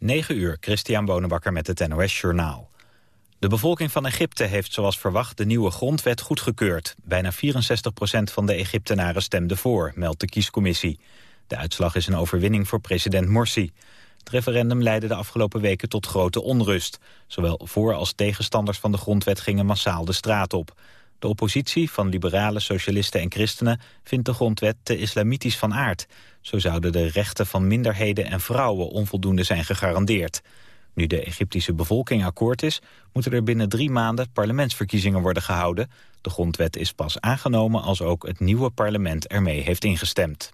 9 uur, Christian Bonenbakker met het NOS Journaal. De bevolking van Egypte heeft zoals verwacht de nieuwe grondwet goedgekeurd. Bijna 64% van de Egyptenaren stemde voor, meldt de kiescommissie. De uitslag is een overwinning voor president Morsi. Het referendum leidde de afgelopen weken tot grote onrust. Zowel voor- als tegenstanders van de grondwet gingen massaal de straat op. De oppositie van liberalen, socialisten en christenen vindt de grondwet te islamitisch van aard. Zo zouden de rechten van minderheden en vrouwen onvoldoende zijn gegarandeerd. Nu de Egyptische bevolking akkoord is, moeten er binnen drie maanden parlementsverkiezingen worden gehouden. De grondwet is pas aangenomen als ook het nieuwe parlement ermee heeft ingestemd.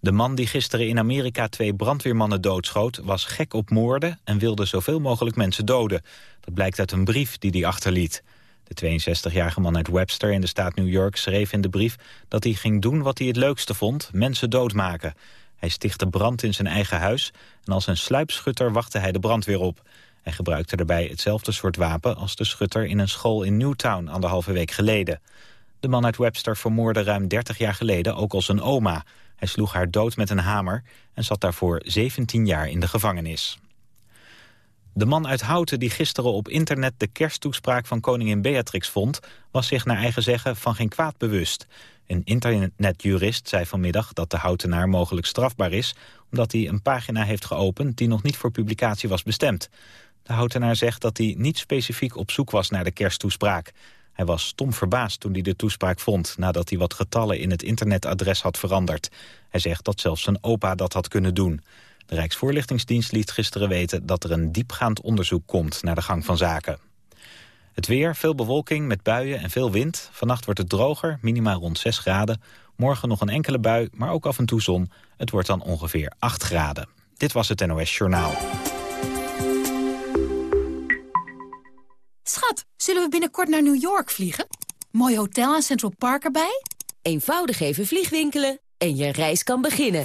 De man die gisteren in Amerika twee brandweermannen doodschoot... was gek op moorden en wilde zoveel mogelijk mensen doden. Dat blijkt uit een brief die hij achterliet. De 62-jarige man uit Webster in de staat New York schreef in de brief... dat hij ging doen wat hij het leukste vond, mensen doodmaken. Hij stichtte brand in zijn eigen huis... en als een sluipschutter wachtte hij de brandweer op. Hij gebruikte daarbij hetzelfde soort wapen... als de schutter in een school in Newtown anderhalve week geleden. De man uit Webster vermoorde ruim 30 jaar geleden ook al zijn oma. Hij sloeg haar dood met een hamer en zat daarvoor 17 jaar in de gevangenis. De man uit Houten die gisteren op internet de kersttoespraak van koningin Beatrix vond... was zich naar eigen zeggen van geen kwaad bewust. Een internetjurist zei vanmiddag dat de Houtenaar mogelijk strafbaar is... omdat hij een pagina heeft geopend die nog niet voor publicatie was bestemd. De Houtenaar zegt dat hij niet specifiek op zoek was naar de kersttoespraak. Hij was stom verbaasd toen hij de toespraak vond... nadat hij wat getallen in het internetadres had veranderd. Hij zegt dat zelfs zijn opa dat had kunnen doen. De Rijksvoorlichtingsdienst liet gisteren weten dat er een diepgaand onderzoek komt naar de gang van zaken. Het weer, veel bewolking met buien en veel wind. Vannacht wordt het droger, minimaal rond 6 graden. Morgen nog een enkele bui, maar ook af en toe zon. Het wordt dan ongeveer 8 graden. Dit was het NOS Journaal. Schat, zullen we binnenkort naar New York vliegen? Mooi hotel en Central Park erbij? Eenvoudig even vliegwinkelen en je reis kan beginnen.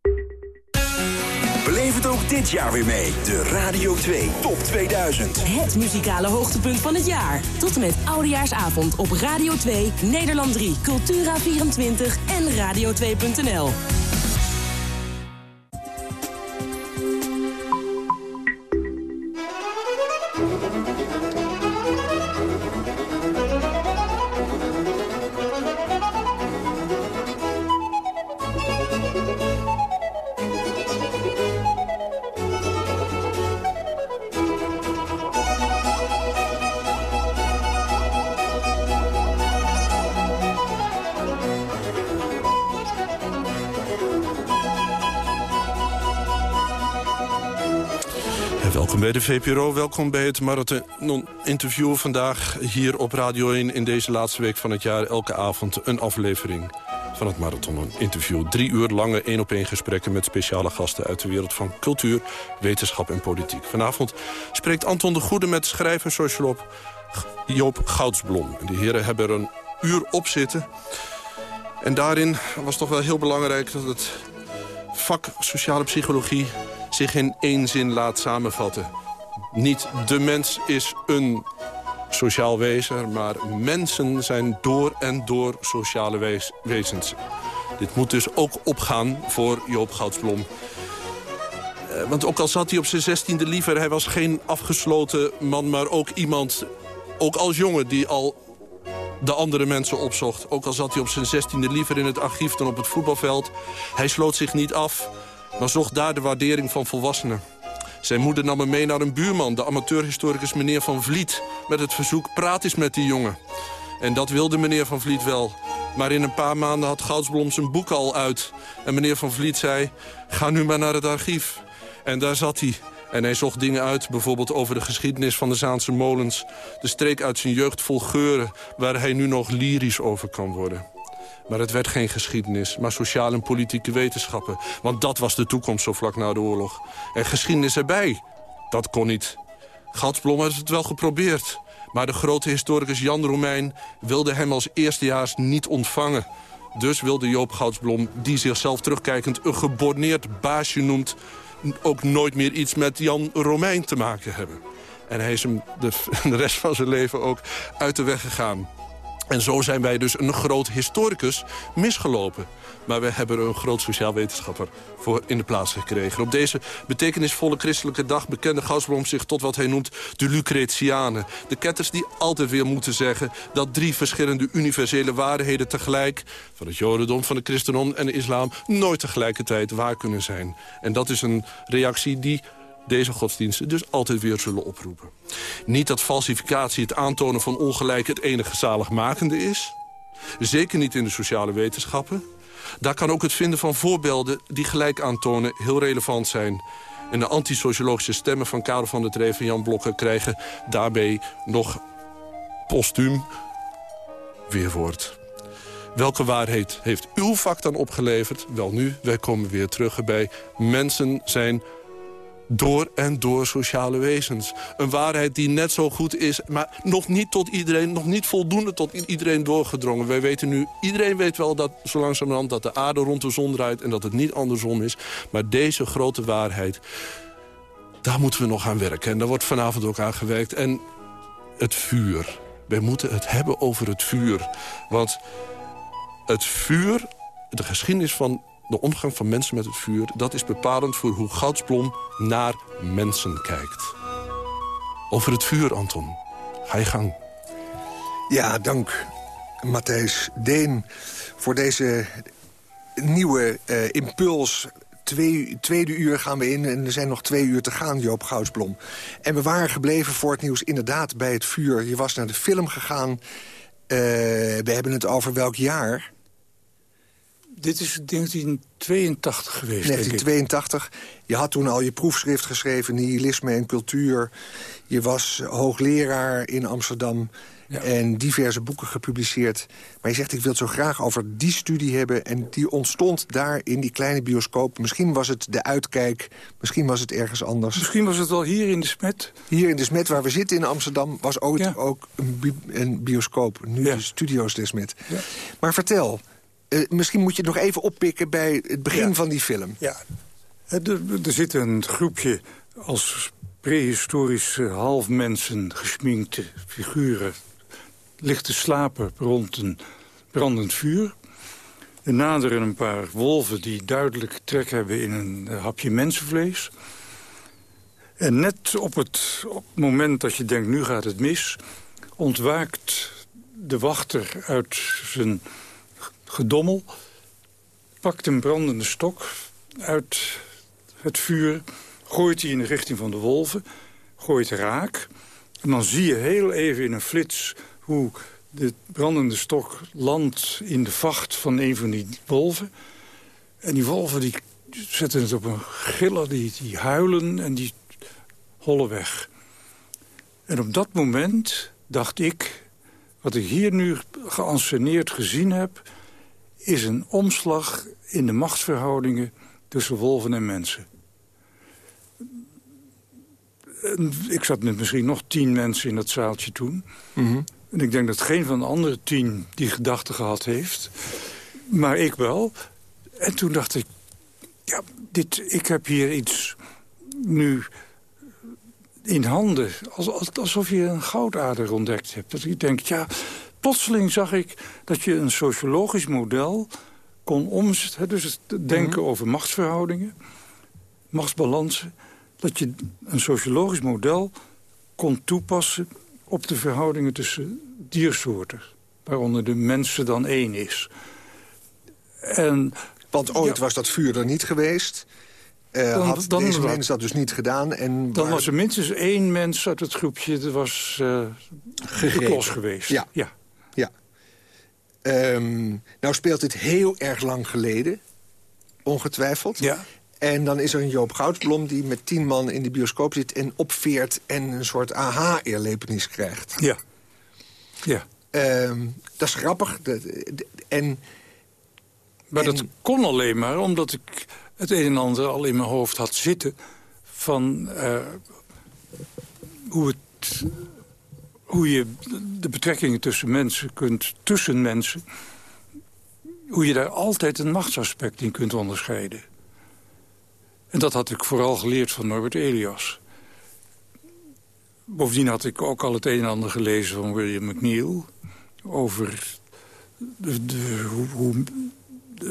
dit jaar weer mee. De Radio 2 Top 2000. Het muzikale hoogtepunt van het jaar. Tot en met Oudejaarsavond op Radio 2, Nederland 3, Cultura24 en radio2.nl. Welkom bij de VPRO, welkom bij het marathon-interview vandaag hier op Radio 1 in deze laatste week van het jaar. Elke avond een aflevering van het marathon-interview. Drie uur lange één-op-één gesprekken met speciale gasten uit de wereld van cultuur, wetenschap en politiek. Vanavond spreekt Anton de Goede met schrijver, socioloog Joop Goudsblom. De heren hebben er een uur op zitten. En daarin was toch wel heel belangrijk dat het vak sociale psychologie zich in één zin laat samenvatten. Niet de mens is een sociaal wezen, maar mensen zijn door en door sociale wezens. Dit moet dus ook opgaan voor Joop Goudsblom. Eh, want ook al zat hij op zijn zestiende liever... hij was geen afgesloten man, maar ook iemand... ook als jongen die al de andere mensen opzocht. Ook al zat hij op zijn zestiende liever in het archief dan op het voetbalveld. Hij sloot zich niet af maar zocht daar de waardering van volwassenen. Zijn moeder nam hem mee naar een buurman, de amateurhistoricus meneer Van Vliet... met het verzoek, praat eens met die jongen. En dat wilde meneer Van Vliet wel. Maar in een paar maanden had Goudsblom zijn boek al uit. En meneer Van Vliet zei, ga nu maar naar het archief. En daar zat hij. En hij zocht dingen uit, bijvoorbeeld over de geschiedenis van de Zaanse molens. De streek uit zijn jeugd vol geuren, waar hij nu nog lyrisch over kan worden. Maar het werd geen geschiedenis, maar sociale en politieke wetenschappen. Want dat was de toekomst zo vlak na de oorlog. En geschiedenis erbij, dat kon niet. Goudsblom had het wel geprobeerd. Maar de grote historicus Jan Romein wilde hem als eerstejaars niet ontvangen. Dus wilde Joop Goudsblom, die zichzelf terugkijkend een geborneerd baasje noemt... ook nooit meer iets met Jan Romein te maken hebben. En hij is hem de rest van zijn leven ook uit de weg gegaan. En zo zijn wij dus een groot historicus misgelopen. Maar we hebben een groot sociaal wetenschapper voor in de plaats gekregen. Op deze betekenisvolle christelijke dag bekende Gaussblom zich tot wat hij noemt de Lucretianen. De ketters die altijd weer moeten zeggen dat drie verschillende universele waarheden tegelijk... van het jodendom, van de christendom en de islam nooit tegelijkertijd waar kunnen zijn. En dat is een reactie die deze godsdiensten dus altijd weer zullen oproepen. Niet dat falsificatie, het aantonen van ongelijk... het enige zaligmakende is. Zeker niet in de sociale wetenschappen. Daar kan ook het vinden van voorbeelden die gelijk aantonen heel relevant zijn. En de antisociologische stemmen van Karel van der Treef en Jan Blokker... krijgen daarbij nog postuum weerwoord. Welke waarheid heeft uw vak dan opgeleverd? Wel nu, wij komen weer terug bij mensen zijn door en door sociale wezens. Een waarheid die net zo goed is, maar nog niet tot iedereen... nog niet voldoende tot iedereen doorgedrongen. Wij weten nu, iedereen weet wel dat zo langzamerhand... dat de aarde rond de zon draait en dat het niet andersom is. Maar deze grote waarheid, daar moeten we nog aan werken. En daar wordt vanavond ook aan gewerkt. En het vuur. Wij moeten het hebben over het vuur. Want het vuur, de geschiedenis van de omgang van mensen met het vuur... dat is bepalend voor hoe Goudsblom naar mensen kijkt. Over het vuur, Anton. Ga je gang. Ja, dank Matthijs Deen voor deze nieuwe uh, impuls. Twee, tweede uur gaan we in en er zijn nog twee uur te gaan, Joop Goudsblom. En we waren gebleven voor het nieuws inderdaad bij het vuur. Je was naar de film gegaan. Uh, we hebben het over welk jaar? Dit is 1982 geweest, 1982. Je had toen al je proefschrift geschreven, nihilisme en cultuur. Je was hoogleraar in Amsterdam en diverse boeken gepubliceerd. Maar je zegt, ik wil het zo graag over die studie hebben... en die ontstond daar in die kleine bioscoop. Misschien was het de uitkijk, misschien was het ergens anders. Misschien was het wel hier in de Smet. Hier in de Smet, waar we zitten in Amsterdam... was ooit ook een, een, bioscoop, nu de studio's de Smet. Maar vertel, uh, misschien moet je nog even oppikken bij het begin van die film. Ja, er, er zit een groepje als prehistorische halfmensen gesminkte figuren... ligt te slapen rond een brandend vuur. Er naderen een paar wolven die duidelijk trek hebben in een hapje mensenvlees. En net op het, op het moment dat je denkt, nu gaat het mis... ontwaakt de wachter uit zijn gedommel... pakt een brandende stok uit het vuur... gooit die in de richting van de wolven, gooit raak... en dan zie je heel even in een flits hoe de brandende stok landt in de vacht van een van die wolven. En die wolven die zetten het op een gillen, die, die huilen en die hollen weg. En op dat moment dacht ik, wat ik hier nu geanceneerd gezien heb is een omslag in de machtsverhoudingen tussen wolven en mensen. Ik zat met misschien nog tien mensen in dat zaaltje toen. Mhm. En ik denk dat geen van de andere tien die gedachte gehad heeft. Maar ik wel. En toen dacht ik, ja, dit, ik heb hier iets nu in handen. Alsof je een goudader ontdekt hebt. Dat je denkt, ja, plotseling zag ik dat je een sociologisch model kon omzetten. Dus het denken mhm. over machtsverhoudingen, machtsbalansen. Dat je een sociologisch model kon toepassen op de verhoudingen tussen diersoorten. Waaronder de mensen dan één is. En, Want ooit was dat vuur er niet geweest. Uh, dan, had dan, deze mens dat dus niet gedaan. En dan was er minstens één mens uit het groepje... dat was uh, geweest. Ja. ja. Um, nou speelt dit heel erg lang geleden, ongetwijfeld. Ja. En dan is er een Joop Goudsblom die met tien man in de bioscoop zit... en opveert en een soort aha-eerlepenis krijgt. Ja. Ja. Um, dat is grappig. en, maar dat kon alleen maar omdat ik het een en ander al in mijn hoofd had zitten... van uh, hoe, het, hoe je de betrekkingen tussen mensen kunt... tussen mensen, hoe je daar altijd een machtsaspect in kunt onderscheiden. En dat had ik vooral geleerd van Norbert Elias. Bovendien had ik ook al het een en ander gelezen van William McNeill... over de, hoe, hoe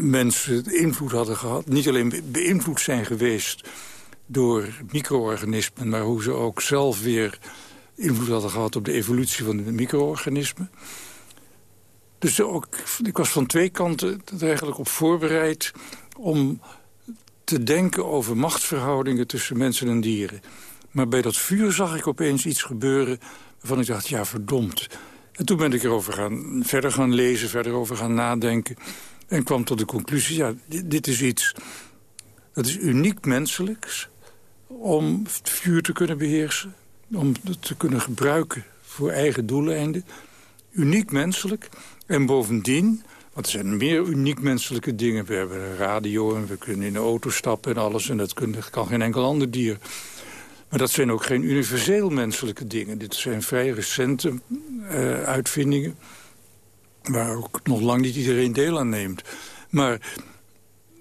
mensen invloed hadden gehad. Niet alleen beïnvloed zijn geweest door micro-organismen... maar hoe ze ook zelf weer invloed hadden gehad op de evolutie van de micro-organismen. Dus ook, ik was van twee kanten er eigenlijk op voorbereid... om te denken over machtsverhoudingen tussen mensen en dieren. Maar bij dat vuur zag ik opeens iets gebeuren waarvan ik dacht, ja, verdomd. En toen ben ik erover gaan, verder gaan lezen, verder over gaan nadenken... en kwam tot de conclusie, ja, dit, dit is iets... dat is uniek menselijks om het vuur te kunnen beheersen... om het te kunnen gebruiken voor eigen doeleinden. Uniek menselijk. En bovendien, want er zijn meer uniek menselijke dingen. We hebben een radio en we kunnen in de auto stappen en alles. En dat kan geen enkel ander dier. Maar dat zijn ook geen universeel menselijke dingen. Dit zijn vrij recente uh, uitvindingen... waar ook nog lang niet iedereen deel aan neemt. Maar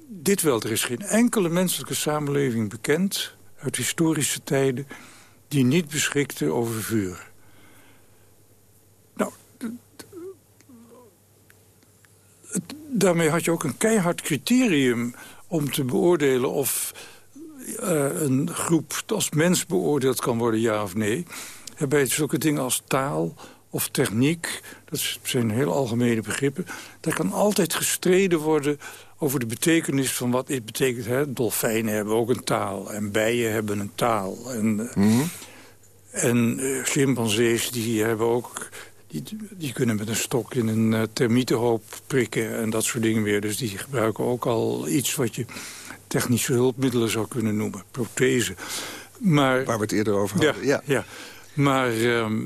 dit wel, er is geen enkele menselijke samenleving bekend... uit historische tijden die niet beschikte over vuur. Nou, daarmee had je ook een keihard criterium om te beoordelen of uh, een groep als mens beoordeeld kan worden, ja of nee. Bij zulke dingen als taal of techniek, dat zijn heel algemene begrippen... daar kan altijd gestreden worden over de betekenis van wat dit betekent. Hè? Dolfijnen hebben ook een taal en bijen hebben een taal. En, mm en uh, chimpansees die hebben ook... Die, die kunnen met een stok in een uh, termietenhoop prikken en dat soort dingen weer. Dus die gebruiken ook al iets wat je technische hulpmiddelen zou kunnen noemen. Prothese. Maar, Waar we het eerder over hadden. Ja, ja. maar ehm,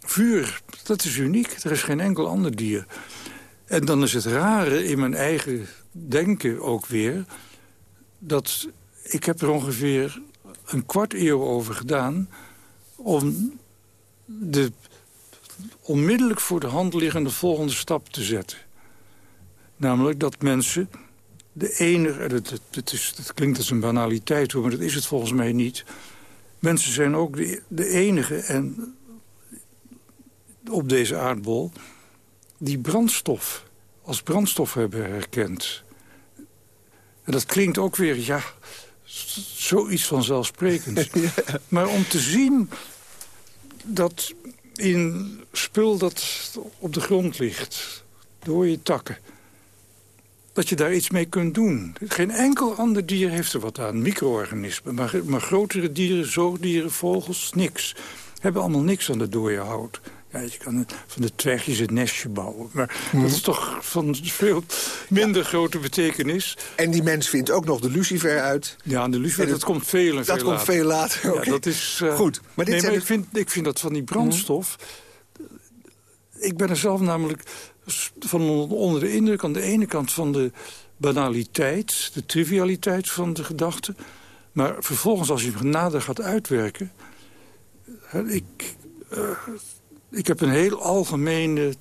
vuur, dat is uniek. Er is geen enkel ander dier. En dan is het rare in mijn eigen denken ook weer... dat ik heb er ongeveer een kwart eeuw over gedaan... om de onmiddellijk voor de hand liggende volgende stap te zetten. Namelijk dat mensen de enige... Het, het, klinkt als een banaliteit, maar dat is het volgens mij niet. Mensen zijn ook de, de enige en op deze aardbol... die brandstof als brandstof hebben herkend. En dat klinkt ook weer, ja, zoiets vanzelfsprekends. ja. Maar om te zien dat in spul dat op de grond ligt... door je takken dat je daar iets mee kunt doen. Geen enkel ander dier heeft er wat aan, micro-organismen. Maar, maar grotere dieren, zoogdieren, vogels, niks. Hebben allemaal niks aan de dode hout. Ja, je kan van de twijgjes het nestje bouwen. Maar dat is toch van veel minder grote betekenis. En die mens vindt ook nog de lucifer uit. Ja, de lucifer, dat komt veel en veel Dat komt veel later, ja, dat is, uh, Goed. Maar, dit nee, maar ik, vind, ik vind dat van die brandstof... Ik ben er zelf namelijk van onder de indruk aan de ene kant van de banaliteit, de trivialiteit van de gedachte. Maar vervolgens, als je hem nader gaat uitwerken... Ik, uh, ik heb een heel algemene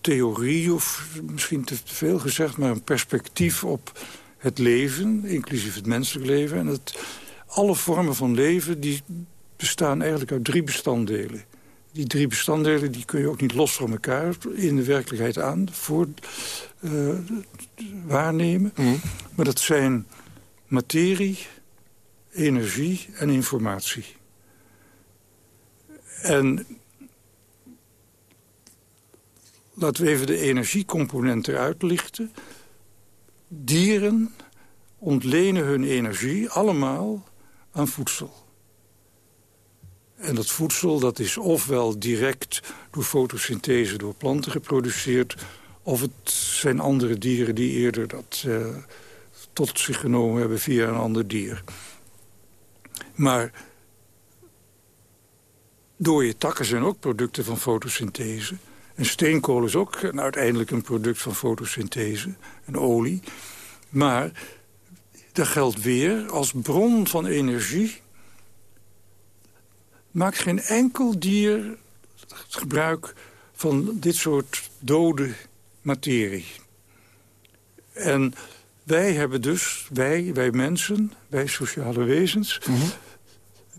theorie, of misschien te veel gezegd... maar een perspectief op het leven, inclusief het menselijk leven. En het, alle vormen van leven die bestaan eigenlijk uit drie bestanddelen die drie bestanddelen die kun je ook niet los van elkaar in de werkelijkheid aan voor, uh, waarnemen. Mhm. Maar dat zijn materie, energie en informatie. En laten we even de energiecomponent eruit lichten. Dieren ontlenen hun energie allemaal aan voedsel. En dat voedsel dat is ofwel direct door fotosynthese door planten geproduceerd... of het zijn andere dieren die eerder dat uh, tot zich genomen hebben via een ander dier. Maar dode takken zijn ook producten van fotosynthese. En steenkool is ook een, uiteindelijk een product van fotosynthese, en olie. Maar dat geldt weer als bron van energie maakt geen enkel dier gebruik van dit soort dode materie. En wij hebben dus, wij, wij mensen, wij sociale wezens... Mhm.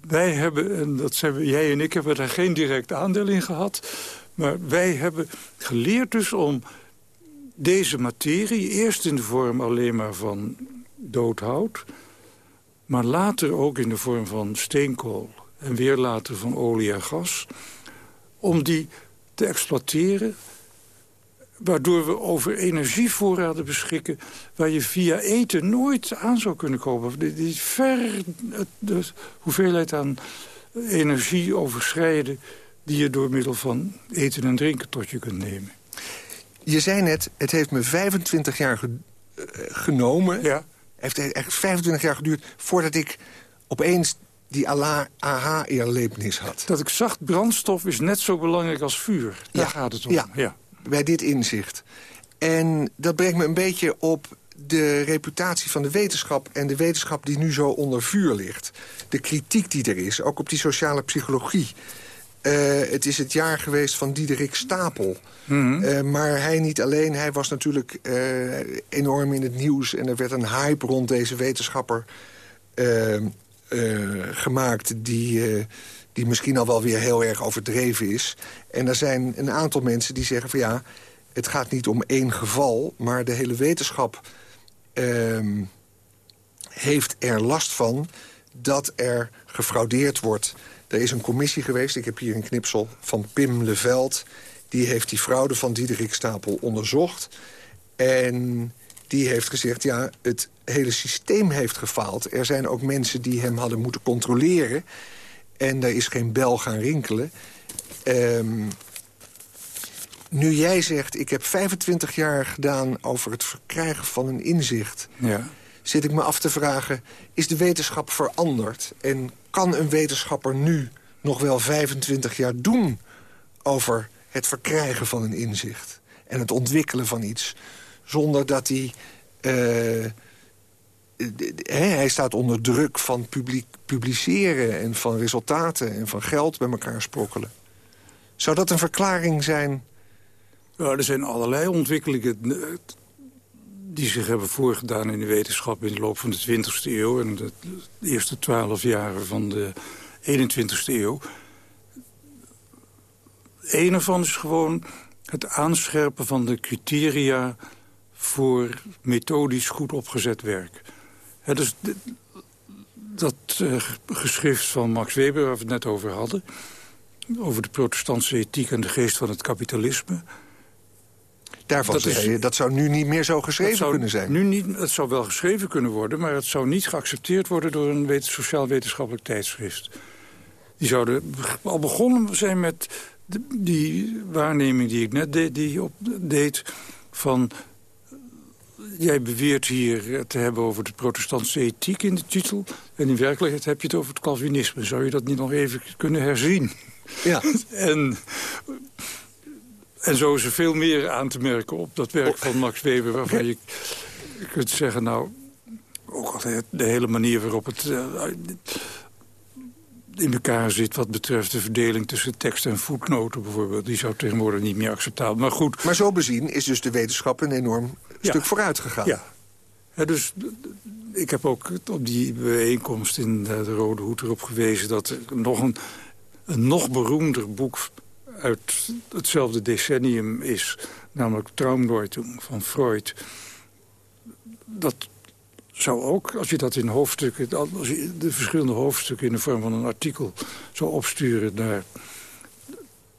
Wij hebben, en dat zijn jij en ik hebben daar geen direct aandeel in gehad... maar wij hebben geleerd dus om deze materie... eerst in de vorm alleen maar van doodhout... maar later ook in de vorm van steenkool... en weer later van olie en gas... om die te exploiteren waardoor we over energievoorraden beschikken... waar je via eten nooit aan zou kunnen komen. Die, ver de hoeveelheid aan energie overschrijden... die je door middel van eten en drinken tot je kunt nemen. Je zei net, het heeft me 25 jaar eh, genomen. Ja. Het heeft echt 25 jaar geduurd voordat ik opeens die aha-erlevenis had. Dat ik zacht brandstof is net zo belangrijk als vuur. Daar gaat het om. Ja. ja bij dit inzicht. En dat brengt me een beetje op de reputatie van de wetenschap... en de wetenschap die nu zo onder vuur ligt. De kritiek die er is, ook op die sociale psychologie. Uh, het is het jaar geweest van Diederik Stapel. Mm uh, maar hij niet alleen, hij was natuurlijk uh, enorm in het nieuws... en er werd een hype rond deze wetenschapper gemaakt... die die misschien al wel weer heel erg overdreven is. En er zijn een aantal mensen die zeggen van ja... het gaat niet om één geval, maar de hele wetenschap... Uh, heeft er last van dat er gefraudeerd wordt. Er is een commissie geweest, ik heb hier een knipsel van Pim Leveld... die heeft die fraude van Diederik Stapel onderzocht. En die heeft gezegd, ja, het hele systeem heeft gefaald. Er zijn ook mensen die hem hadden moeten controleren... En daar is geen bel gaan rinkelen. Um, nu jij zegt, ik heb 25 jaar gedaan over het verkrijgen van een inzicht... Ja. zit ik me af te vragen, is de wetenschap veranderd? En kan een wetenschapper nu nog wel 25 jaar doen... over het verkrijgen van een inzicht en het ontwikkelen van iets... zonder dat hij... Uh, hij staat onder druk van publiek, publiceren en van resultaten en van geld bij elkaar sprokkelen. Zou dat een verklaring zijn? Ja, er zijn allerlei ontwikkelingen eh, die zich hebben voorgedaan in de wetenschap... in de loop van de 20e eeuw en de eerste twaalf jaren van de 21e eeuw. Een ervan is gewoon het aanscherpen van de criteria... voor methodisch goed opgezet werk. Dus dat uh, geschrift van Max Weber, waar we het net over hadden... over de protestantse ethiek en de geest van het kapitalisme... Daarvan dat, is, dat zou nu niet meer zo geschreven kunnen zijn. Nu niet, het zou wel geschreven kunnen worden... maar het zou niet geaccepteerd worden door een sociaal-wetenschappelijk tijdschrift. Die zouden al begonnen zijn met die waarneming die ik net deed, die op, deed... van jij beweert hier te hebben over de protestantse ethiek in de titel... en in werkelijkheid heb je het over het Calvinisme. Zou je dat niet nog even kunnen herzien? Ja. en, en zo is er veel meer aan te merken op dat werk van Max Weber... waarvan je kunt zeggen, nou, ook de hele manier waarop het... Uh, in elkaar zit wat betreft de verdeling tussen tekst en voetnoten bijvoorbeeld. Die zou tegenwoordig niet meer acceptabel. Maar goed. Maar zo bezien is dus de wetenschap een enorm stuk vooruit gegaan. Ja. ja. Dus ik heb ook op die bijeenkomst in de Rode Hoed erop gewezen... dat er nog een, een nog beroemder boek uit hetzelfde decennium is. Namelijk Traumdeutung van Freud. Dat zou ook, als je dat in hoofdstukken... als je de verschillende hoofdstukken in de vorm van een artikel zou opsturen... naar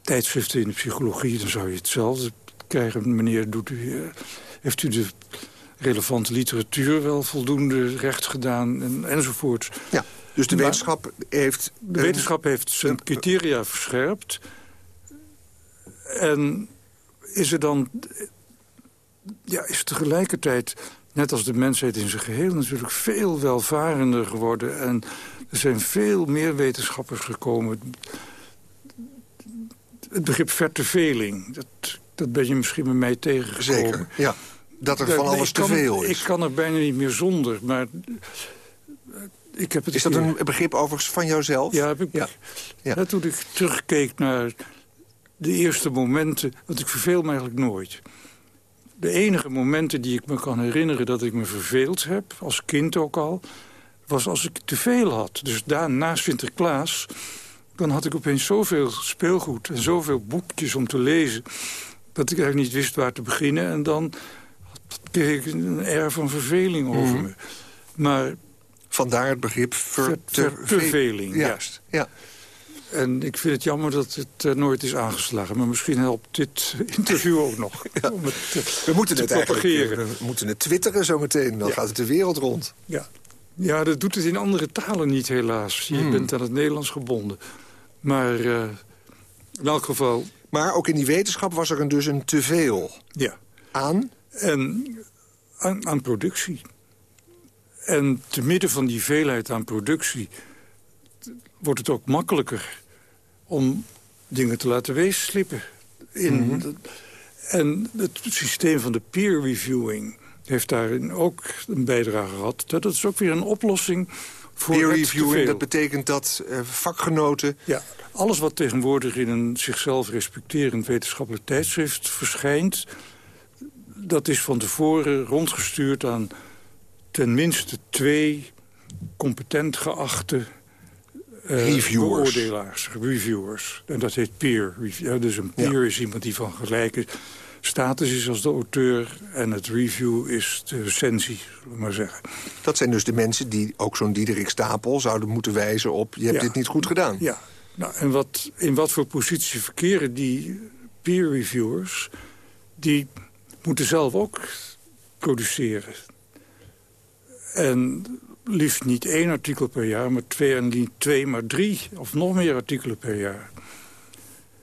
tijdschriften in de psychologie, dan zou je hetzelfde krijgen. Meneer, doet u, eh, heeft u de relevante literatuur wel voldoende recht gedaan en, enzovoort. Ja, dus de wetenschap heeft... De wetenschap heeft zijn criteria verscherpt. En is er dan... Ja, is tegelijkertijd net als de mensheid in zijn geheel natuurlijk veel welvarender geworden. En er zijn veel meer wetenschappers gekomen. Het begrip verteveling, dat, dat ben je misschien met mij tegengekomen. Zeker, ja. Dat er van alles te veel is. Ik kan er bijna niet meer zonder, maar ik heb het Is dat een begrip overigens van jouzelf? Ja, heb ik, ja. ja. toen ik terugkeek naar de eerste momenten... want ik verveel me eigenlijk nooit. De enige momenten die ik me kan herinneren dat ik me verveeld heb... als kind ook al, was als ik te veel had. Dus daar, na Sinterklaas, dan had ik opeens zoveel speelgoed... en zoveel boekjes om te lezen... dat ik eigenlijk niet wist waar te beginnen. En dan kreeg ik een air van verveling over Mhm. me. Maar Vandaar het begrip ver, Ver- verveling, ja. Juist, ja. En ik vind het jammer dat het eh, nooit is aangeslagen. Maar misschien helpt dit interview ook nog. Om het eh, We moeten te het eigenlijk propageren. eh, we moeten het twitteren zometeen. Dan Ja. gaat het de wereld rond. Ja. ja, dat doet het in andere talen niet helaas. Je Hmm. bent aan het Nederlands gebonden. Maar eh, in elk geval, Maar ook in die wetenschap was er een dus een teveel ja. aan. En aan, aan productie. En te midden van die veelheid aan productie... wordt het ook makkelijker om dingen te laten weesslippen. In Mhm. de- en het systeem van de peer reviewing heeft daarin ook een bijdrage gehad. Dat is ook weer een oplossing voor Peer het reviewing, dat betekent dat eh, vakgenoten... Ja, alles wat tegenwoordig in een zichzelf respecterend wetenschappelijk tijdschrift verschijnt... dat is van tevoren rondgestuurd aan ten minste twee competent geachte... eh, Reviewers. Beoordelaars, reviewers. En dat heet peer review. Dus een peer is iemand die van gelijke status is als de auteur... en het review is de recensie, zullen we maar zeggen. Dat zijn dus de mensen die ook zo'n Diederik Stapel zouden moeten wijzen op... je hebt Ja. dit niet goed gedaan. Ja, nou, en wat, in wat voor positie verkeren die peer reviewers... die moeten zelf ook produceren. En liefst niet één artikel per jaar, maar twee, en niet twee, maar drie of nog meer artikelen per jaar.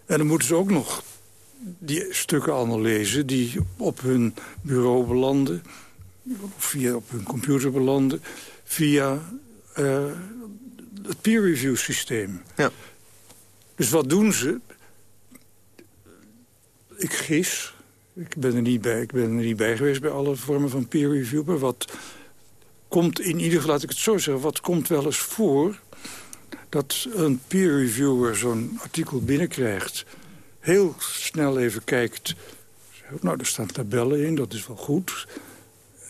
En dan moeten ze ook nog die stukken allemaal lezen die op hun bureau belanden... of via op hun computer belanden, via eh, het peer review systeem. Ja. Dus wat doen ze? Ik gis. Ik ben er niet bij, ik ben er niet bij geweest bij alle vormen van peer review. Maar wat komt in ieder geval, laat ik het zo zeggen... wat komt wel eens voor dat een peer reviewer zo'n artikel binnenkrijgt... heel snel even kijkt... nou, er staan tabellen in, dat is wel goed...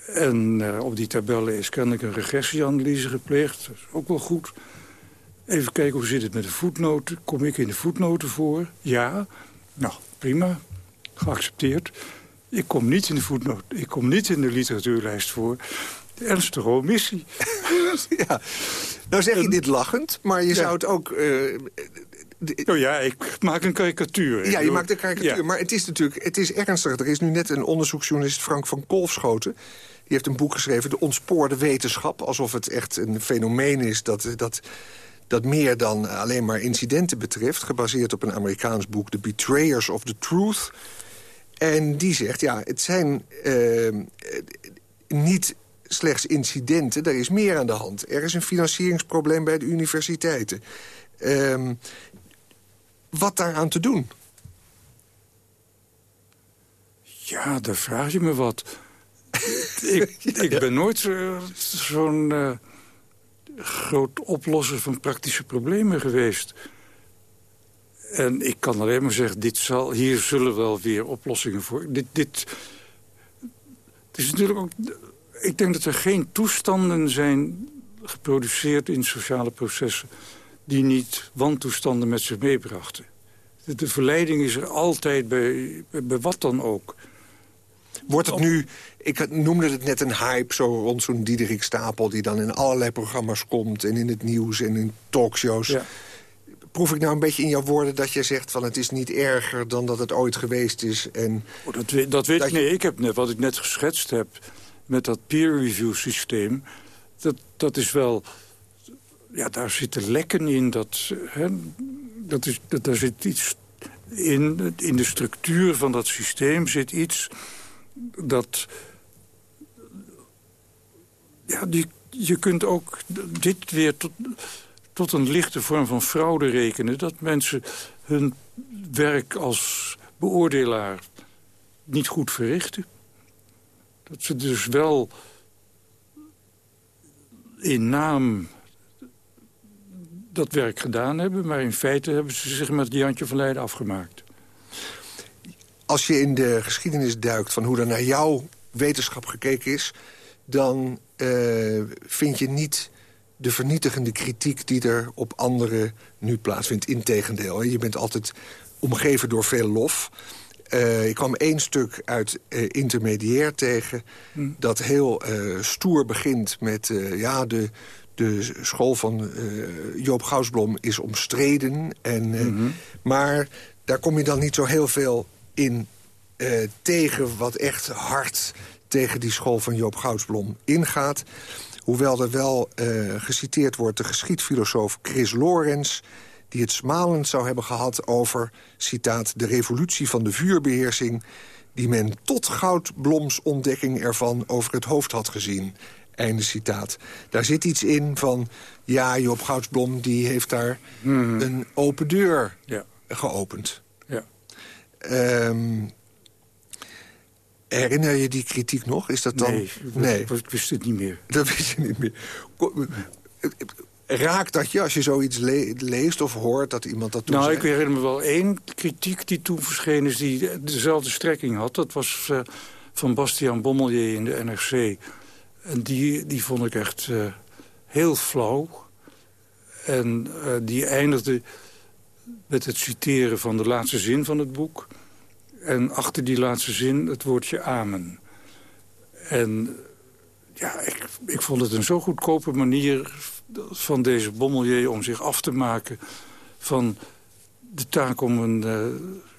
En eh, op die tabellen is kennelijk een regressieanalyse gepleegd. Dat is ook wel goed. Even kijken hoe zit het met de voetnoten. Kom ik in de voetnoten voor? Ja. Nou, prima. Geaccepteerd. Ik kom niet in de voetnoot. Ik kom niet in de literatuurlijst voor. De ernstige omissie. ja. Nou zeg je En- dit lachend, maar je Ja. zou het ook... eh, Nou ja, ik maak een karikatuur. Ja, je bedoel- maakt een karikatuur. Ja. Maar het is natuurlijk het is ernstig. Er is nu net een onderzoeksjournalist, Frank van Kolfschoten... die heeft een boek geschreven, De Ontspoorde Wetenschap. Alsof het echt een fenomeen is dat, dat, dat meer dan alleen maar incidenten betreft. Gebaseerd op een Amerikaans boek, The Betrayers of the Truth. En die zegt, ja, het zijn eh, niet slechts incidenten. Er is meer aan de hand. Er is een financieringsprobleem bij de universiteiten. Ehm, wat daaraan te doen? Ja, daar vraag je me wat. ik, ik ben nooit zo- zo'n eh, groot oplosser van praktische problemen geweest. En ik kan alleen maar zeggen, dit zal, hier zullen wel weer oplossingen voor... Dit, dit, is natuurlijk ook... Ik denk dat er geen toestanden zijn geproduceerd in sociale processen... die niet wantoestanden met zich meebrachten. De, de verleiding is er altijd bij, bij wat dan ook. Wordt het nu, ik noemde het net een hype, zo rond zo'n Diederik Stapel... die dan in allerlei programma's komt en in het nieuws en in talkshows. Ja. Proef ik nou een beetje in jouw woorden dat je zegt... van het is niet erger dan dat het ooit geweest is... en Oh, dat weet, dat weet Dat ik. je- Nee, ik heb net, wat ik net geschetst heb met dat peer review systeem... dat, dat is wel... Ja, daar zitten lekken in. Dat, hè, dat is, dat, daar zit iets in. In de structuur van dat systeem zit iets dat... Ja, die, je kunt ook dit weer tot, tot een lichte vorm van fraude rekenen. Dat mensen hun werk als beoordelaar niet goed verrichten. Dat ze dus wel in naam dat werk gedaan hebben... maar in feite hebben ze zich met Jantje van Leiden afgemaakt. Als je in de geschiedenis duikt van hoe er naar jouw wetenschap gekeken is... dan uh, vind je niet de vernietigende kritiek die er op anderen nu plaatsvindt. Integendeel, je bent altijd omgeven door veel lof. Uh, ik kwam één stuk uit uh, intermediair tegen... Hm. dat heel stoer begint met... ja, de, de school van Joop Goudsblom is omstreden. En, mm -hmm. Maar daar kom je dan niet zo heel veel in tegen... wat echt hard tegen die school van Joop Goudsblom ingaat. Hoewel er wel geciteerd wordt de geschiedfilosoof Chris Lorenz die het smalend zou hebben gehad over, citaat... de revolutie van de vuurbeheersing... die men tot Goudbloms ontdekking ervan over het hoofd had gezien. Einde citaat. Daar zit iets in van, ja, Joop Goudsblom... die heeft daar hmm. een open deur ja. geopend. Um, herinner je die kritiek nog? Is dat dan... Nee, nee. ik wist het niet meer. Dat wist je niet meer raakt dat je als je zoiets leest of hoort dat iemand dat toen Nou, ik herinner me wel één kritiek die toen verschenen is... die dezelfde strekking had. Dat was uh, van Bastiaan Bommelier in de NRC. En die, die vond ik echt uh, heel flauw. En uh, die eindigde met het citeren van de laatste zin van het boek. En achter die laatste zin het woordje amen. En ja, ik, ik vond het een zo goedkope manier van deze Bommelier om zich af te maken van de taak om een uh,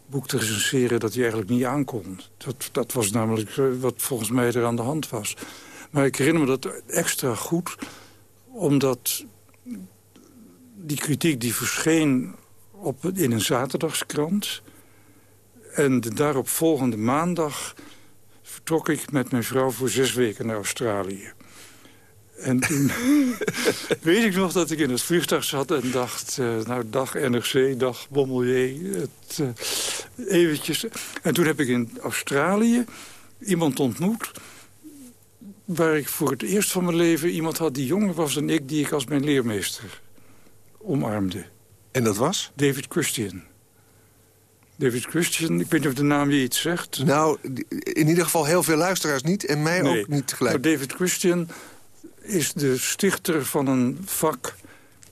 boek te recenseren dat hij eigenlijk niet aankon. Dat, dat was namelijk eh, wat volgens mij er aan de hand was. Maar ik herinner me dat extra goed, omdat die kritiek die verscheen op, in een zaterdagskrant... en de daarop volgende maandag vertrok ik met mijn vrouw voor zes weken naar Australië. En toen weet ik nog dat ik in het vliegtuig zat en dacht... Uh, nou, dag NRC, dag Bommelier, het, uh, eventjes. En toen heb ik in Australië iemand ontmoet... waar ik voor het eerst van mijn leven iemand had die jonger was dan ik... die ik als mijn leermeester omarmde. En dat was? David Christian. David Christian, ik weet niet of de naam je iets zegt. Nou, in ieder geval heel veel luisteraars niet en mij ook niet tegelijk. Maar David Christian is de stichter van een vak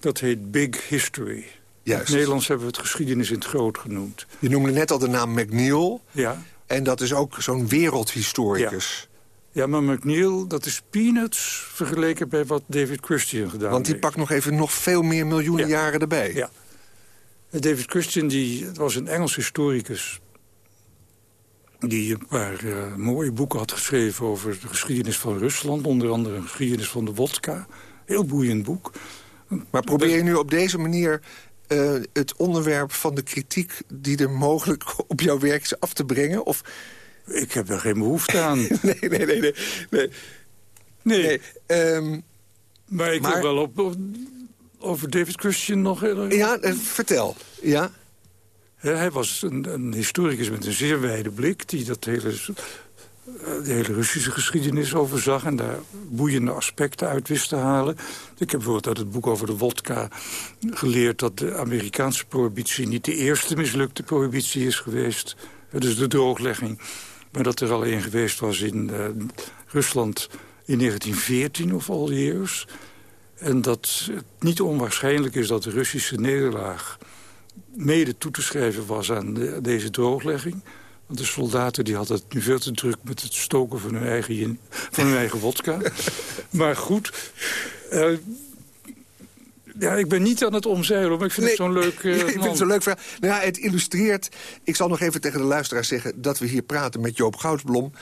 dat heet Big History. Juist. In het Nederlands hebben we het geschiedenis in het groot genoemd. Je noemde net al de naam McNeil. Ja. En dat is ook zo'n wereldhistoricus. Ja. ja. maar McNeil, dat is peanuts vergeleken bij wat David Christian gedaan heeft. Want die pakt nog even nog veel meer miljoenen jaren erbij. Ja. David Christian die, was een Engels historicus die een paar uh, mooie boeken had geschreven over de geschiedenis van Rusland. Onder andere een geschiedenis van de wodka. Heel boeiend boek. Maar probeer je nu op deze manier uh, het onderwerp van de kritiek... die er mogelijk op jouw werk is af te brengen? Of... Ik heb er geen behoefte aan. nee, nee, nee. nee. nee. nee. nee um, maar ik maar... wil wel op, op, over David Christian nog... Ja, uh, vertel. Ja. Hij was een, een, historicus met een zeer wijde blik... die dat hele, eh, de hele Russische geschiedenis overzag... en daar boeiende aspecten uit wist te halen. Ik heb bijvoorbeeld uit het boek over de wodka geleerd... dat de Amerikaanse prohibitie niet de eerste mislukte prohibitie is geweest. Dus de drooglegging. Maar dat er al een geweest was in uh, Rusland in 1914 of al years... En dat het niet onwaarschijnlijk is dat de Russische nederlaag mede toe te schrijven was aan deze drooglegging. Want de soldaten die hadden het nu veel te druk met het stoken van hun eigen, van hun eigen wodka. maar goed... Uh, ja, ik ben niet aan het omzeilen, maar ik vind het zo'n leuk uh, Ik vind het zo'n leuk verhaal. Nou ja, het illustreert... Ik zal nog even tegen de luisteraars zeggen... dat we hier praten met Joop Goudsblom.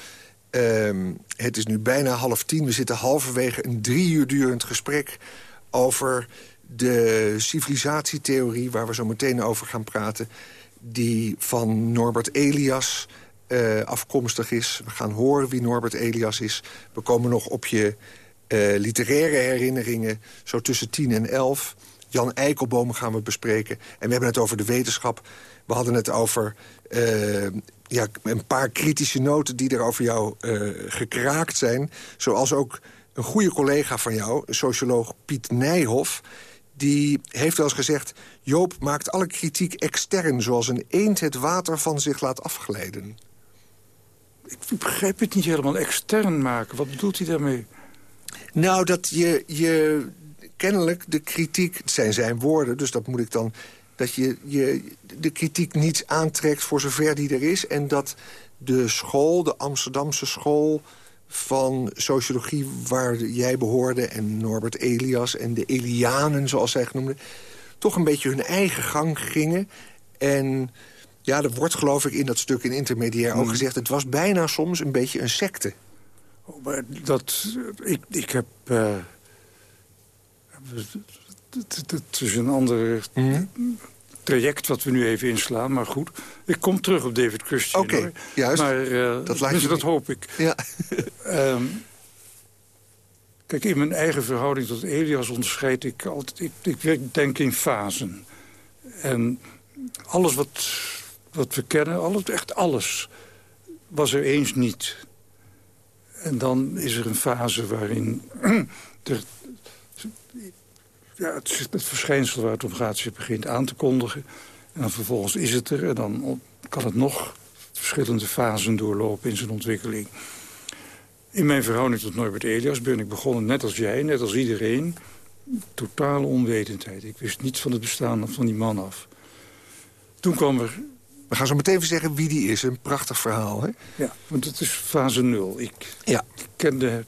Uh, het is nu bijna half tien. We zitten halverwege een drie uur durend gesprek... over de civilisatietheorie, waar we zo meteen over gaan praten... die van Norbert Elias uh, afkomstig is. We gaan horen wie Norbert Elias is. We komen nog op je uh, literaire herinneringen, zo tussen 10 en 11. Jan Eikelboom gaan we bespreken. En we hebben het over de wetenschap. We hadden het over uh, ja, een paar kritische noten die er over jou gekraakt zijn. Zoals ook een goede collega van jou, socioloog Piet Nijhoff die heeft wel eens gezegd... Joop maakt alle kritiek extern, zoals een eend het water van zich laat afglijden. Ik begrijp het niet helemaal, extern maken. Wat bedoelt hij daarmee? Nou, dat je, je kennelijk de kritiek... Het zijn zijn woorden, dus dat moet ik dan... dat je, je de kritiek niet aantrekt voor zover die er is... en dat de school, de Amsterdamse school van sociologie waar jij behoorde... en Norbert Elias en de Elianen, zoals zij genoemden... toch een beetje hun eigen gang gingen. En ja, er wordt geloof ik in dat stuk in Intermediair ook hmm. gezegd... het was bijna soms een beetje een secte. Oh, maar dat, ik, ik heb... Uh, het is een ander hmm. traject wat we nu even inslaan, maar goed. Ik kom terug op David Christian. Oké, juist. Maar, uh, dat, dus dat hoop ik. Ja. um, kijk, in mijn eigen verhouding tot Elias onderscheid ik altijd... Ik, ik denk in fasen. En alles wat, wat we kennen, alles, echt alles, was er eens niet. En dan is er een fase waarin er, ja, het, het verschijnsel waar het om gaat zich begint aan te kondigen. En dan vervolgens is het er en dan kan het nog verschillende fasen doorlopen in zijn ontwikkeling. In mijn verhouding tot Norbert Elias ben ik begonnen, net als jij, net als iedereen... totale onwetendheid. Ik wist niets van het bestaan van die man af. Toen kwam er... We gaan zo meteen even zeggen wie die is. Een prachtig verhaal, hè? Ja, want het is fase nul. Ik, ja. ik kende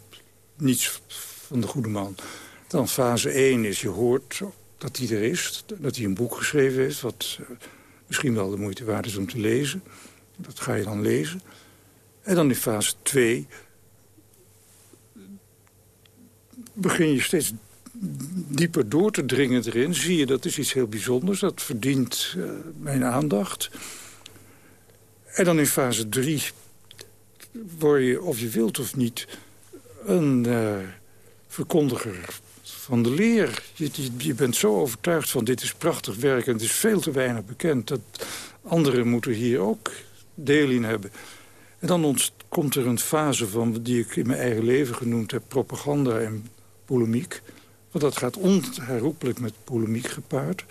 niets van de goede man. Dan fase 1 is, je hoort dat hij er is. Dat hij een boek geschreven heeft... wat eh, misschien wel de moeite waard is om te lezen. Dat ga je dan lezen. En dan in fase 2 begin je steeds dieper door te dringen erin. Zie je, dat is iets heel bijzonders. Dat verdient uh, mijn aandacht. En dan in fase 3 word je, of je wilt of niet, een uh, verkondiger van de leer. Je, je, bent zo overtuigd van dit is prachtig werk en het is veel te weinig bekend. Dat anderen moeten hier ook deel in hebben. En dan komt er een fase van, die ik in mijn eigen leven genoemd heb... propaganda en polemiek. Want dat gaat onherroepelijk met polemiek gepaard.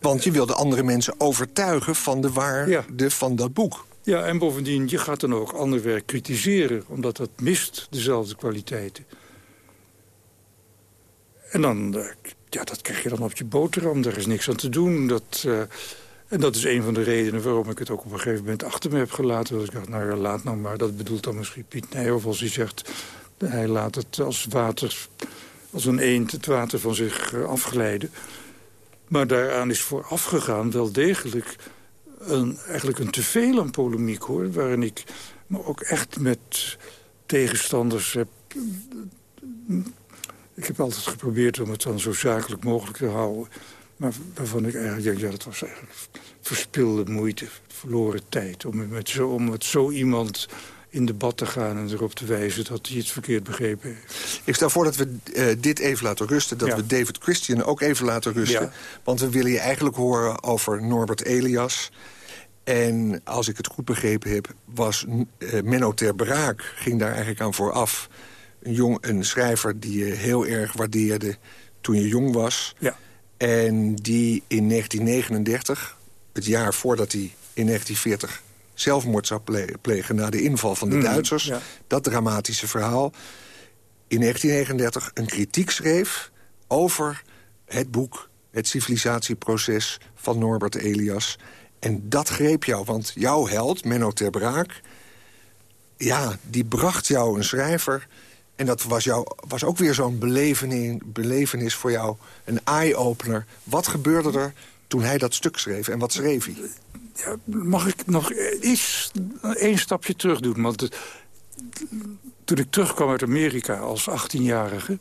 Want je wilde andere mensen overtuigen van de waarde van dat boek. Ja, en bovendien, je gaat dan ook ander werk kritiseren... omdat dat mist dezelfde kwaliteiten. En dan, uh, ja, dat krijg je dan op je boterham. Daar is niks aan te doen. Dat, uh, en dat is een van de redenen waarom ik het ook op een gegeven moment achter me heb gelaten. Dat ik dacht, nou ja, laat nou maar. Dat bedoelt dan misschien Piet Nijhoff als hij zegt... hij laat het als water, als een eend het water van zich uh, afglijden. Maar daaraan is voorafgegaan wel degelijk een, eigenlijk een teveel aan polemiek, hoor. Waarin ik me ook echt met tegenstanders heb ik heb altijd geprobeerd om het dan zo zakelijk mogelijk te houden. Maar waarvan ik eigenlijk denk, ja, dat was eigenlijk verspilde moeite, verloren tijd. Om met zo, om met zo iemand in debat te gaan en erop te wijzen dat hij het verkeerd begrepen heeft. Ik stel voor dat we uh, dit even laten rusten. Dat we David Christian ook even laten rusten. Want we willen je eigenlijk horen over Norbert Elias. En als ik het goed begrepen heb, was uh, Menno ter Braak... ging daar eigenlijk aan vooraf een, jong, een schrijver die je heel erg waardeerde toen je jong was. Ja. En die in 1939, het jaar voordat hij in 1940 zelfmoord zou plegen... na de inval van de mhm, Duitsers, dat dramatische verhaal... in 1939 een kritiek schreef over het boek... het civilisatieproces van Norbert Elias. En dat greep jou, want jouw held, Menno ter Braak... ja, die bracht jou een schrijver en dat was, jou, was ook weer zo'n belevenis, voor jou, een eye-opener. Wat gebeurde er toen hij dat stuk schreef en wat schreef hij? Ja, mag ik nog iets, één stapje terug doen? Want toen ik terugkwam uit Amerika als 18-jarige...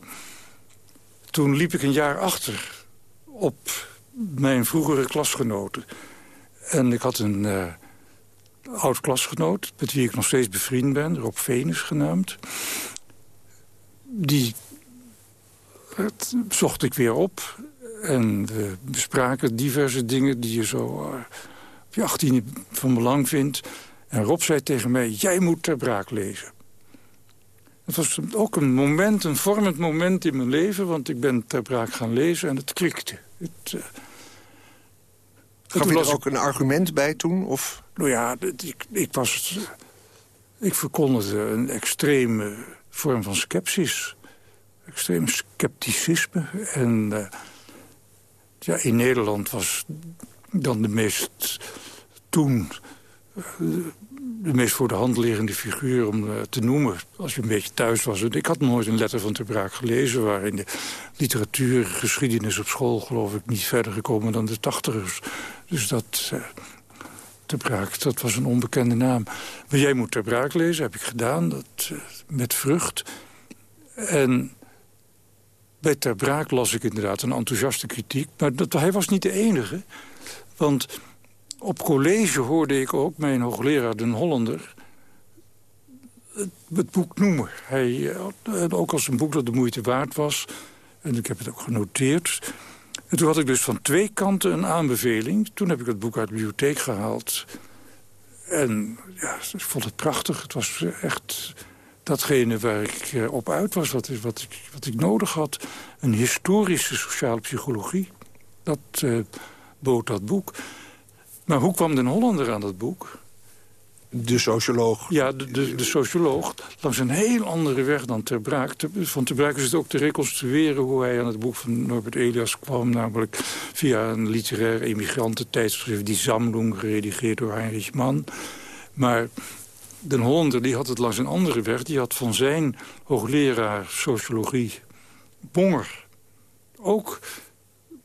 toen liep ik een jaar achter op mijn vroegere klasgenoten. En ik had een uh, oud klasgenoot met wie ik nog steeds bevriend ben, Rob Venus genaamd die zocht ik weer op. En we bespraken diverse dingen die je zo uh, op je 18 van belang vindt. En Rob zei tegen mij, jij moet Ter Braak lezen. Het was ook een moment, een vormend moment in mijn leven... want ik ben ter braak gaan lezen en het klikte. Het, uh, Gaf je er ook een argument bij toen? Of? Nou ja, ik, ik, was, ik verkondigde een extreme vorm van sceptisch. Extreem scepticisme. En uh, ja, in Nederland was dan de meest toen de meest voor de hand liggende figuur om uh, te noemen. Als je een beetje thuis was. Ik had nooit een letter van Ter Braak gelezen... waarin de literatuurgeschiedenis op school, geloof ik... niet verder gekomen dan de tachtigers. Dus dat... Ter Braak, dat was een onbekende naam. Maar jij moet Ter Braak lezen, heb ik gedaan. Dat, uh, met vrucht. En bij Ter Braak las ik inderdaad een enthousiaste kritiek. Maar dat, hij was niet de enige. Want op college hoorde ik ook mijn hoogleraar, Den Hollander... het, boek noemen. Hij, eh, ook als een boek dat de moeite waard was. En ik heb het ook genoteerd. En toen had ik dus van twee kanten een aanbeveling. Toen heb ik het boek uit de bibliotheek gehaald. En ja, ik vond het prachtig. Het was echt datgene waar ik eh, op uit was, wat, wat, ik, wat ik nodig had. Een historische sociale psychologie. Dat uh, bood dat boek. Maar hoe kwam Den Hollander aan dat boek? De socioloog. Ja, de, de, socioloog. Langs een heel andere weg dan Ter Braak. Van Ter Braak is het ook te reconstrueren hoe hij aan het boek van Norbert Elias kwam. Namelijk via een literair emigrantentijdschrift, die Zamlung, geredigeerd door Heinrich Mann. Maar Den Hollander die had het langs een andere weg. Die had van zijn hoogleraar sociologie, Bonger, ook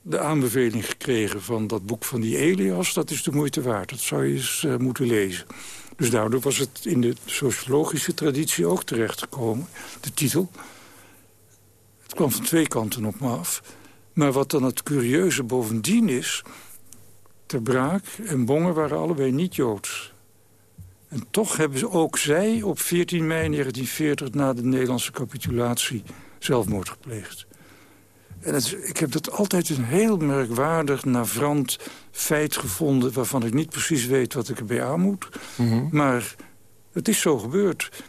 de aanbeveling gekregen van dat boek van die Elias. Dat is de moeite waard. Dat zou je eens uh, moeten lezen. Dus daardoor was het in de sociologische traditie ook terechtgekomen. De titel. Het kwam van twee kanten op me af. Maar wat dan het curieuze bovendien is... Ter Braak en Bonger waren allebei niet Joods. En toch hebben ze ook zij op 14 mei 1940... na de Nederlandse capitulatie zelfmoord gepleegd. En het, ik heb dat altijd een heel merkwaardig, navrant feit gevonden... waarvan ik niet precies weet wat ik erbij aan moet. Mm Maar het is zo gebeurd.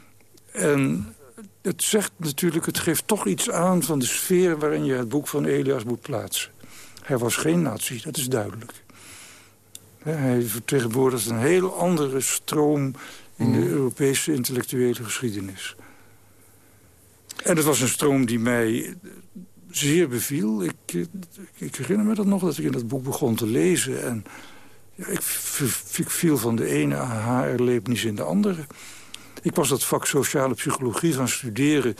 En het zegt natuurlijk, het geeft toch iets aan van de sfeer... waarin je het boek van Elias moet plaatsen. Hij was geen nazi, dat is duidelijk. Hij vertegenwoordigt een heel andere stroom... in de mhm. Europese intellectuele geschiedenis. En het was een stroom die mij zeer beviel. Ik, ik, herinner me dat nog, dat ik in dat boek begon te lezen. En ja, ik, viel van de ene aha-erlevenis in de andere. Ik was dat vak sociale psychologie gaan studeren...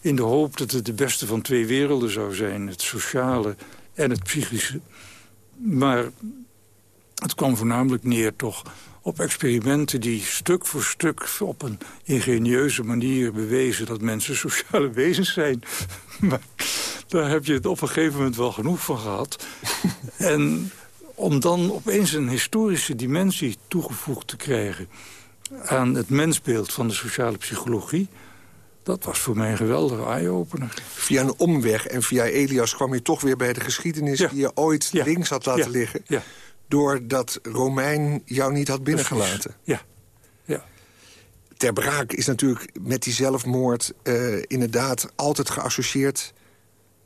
in de hoop dat het de beste van twee werelden zou zijn. Het sociale en het psychische. Maar het kwam voornamelijk neer toch op experimenten die stuk voor stuk op een ingenieuze manier bewezen dat mensen sociale wezens zijn. maar daar heb je het op een gegeven moment wel genoeg van gehad. en om dan opeens een historische dimensie toegevoegd te krijgen... aan het mensbeeld van de sociale psychologie... dat was voor mij een geweldige eye-opener. Via een omweg en via Elias kwam je toch weer bij de geschiedenis... die je ooit links had laten liggen... doordat Romein jou niet had binnengelaten. Ja. ja. Ter Braak is natuurlijk met die zelfmoord uh, inderdaad altijd geassocieerd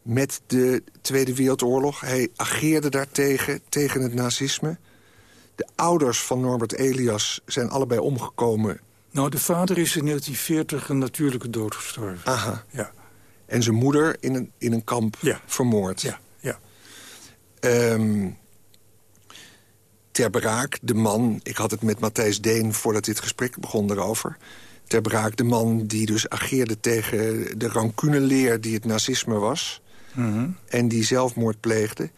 met de Tweede Wereldoorlog. Hij ageerde daartegen, tegen het nazisme. De ouders van Norbert Elias zijn allebei omgekomen. Nou, de vader is in 1940 een natuurlijke dood gestorven. Aha. Ja. En zijn moeder in een, in een kamp ja. vermoord. Ja, ja. Um, ter Braak, de man... Ik had het met Matthijs Deen voordat dit gesprek begon erover. Ter Braak, de man die dus ageerde tegen de rancuneleer die het nazisme was... En die zelfmoord pleegde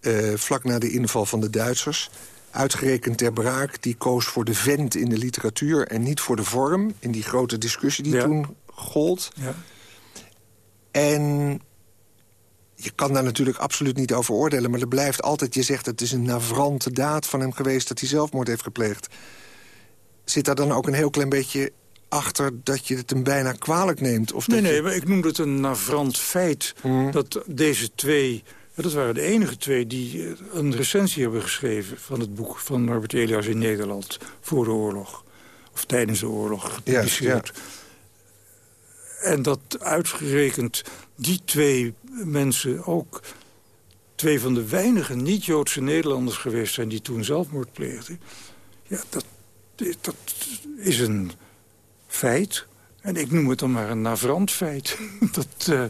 uh, vlak na de inval van de Duitsers. Uitgerekend ter braak, die koos voor de vent in de literatuur... en niet voor de vorm, in die grote discussie die toen gold. Ja. En je kan daar natuurlijk absoluut niet over oordelen... maar er blijft altijd, je zegt het is een navrante daad van hem geweest... dat hij zelfmoord heeft gepleegd. Zit daar dan ook een heel klein beetje achter dat je het hem bijna kwalijk neemt? Of nee, nee, maar ik noemde het een navrant feit... Mm. dat deze twee, dat waren de enige twee... die eh, een recensie hebben geschreven van het boek van Norbert Elias in Nederland... voor de oorlog, of tijdens de oorlog, gepubliceerd. Ja, En dat uitgerekend die twee mensen ook twee van de weinige niet-Joodse Nederlanders geweest zijn... die toen zelfmoord pleegden. Ja, dat, dat is een feit. En ik noem het dan maar een navrant feit. dat... Uh...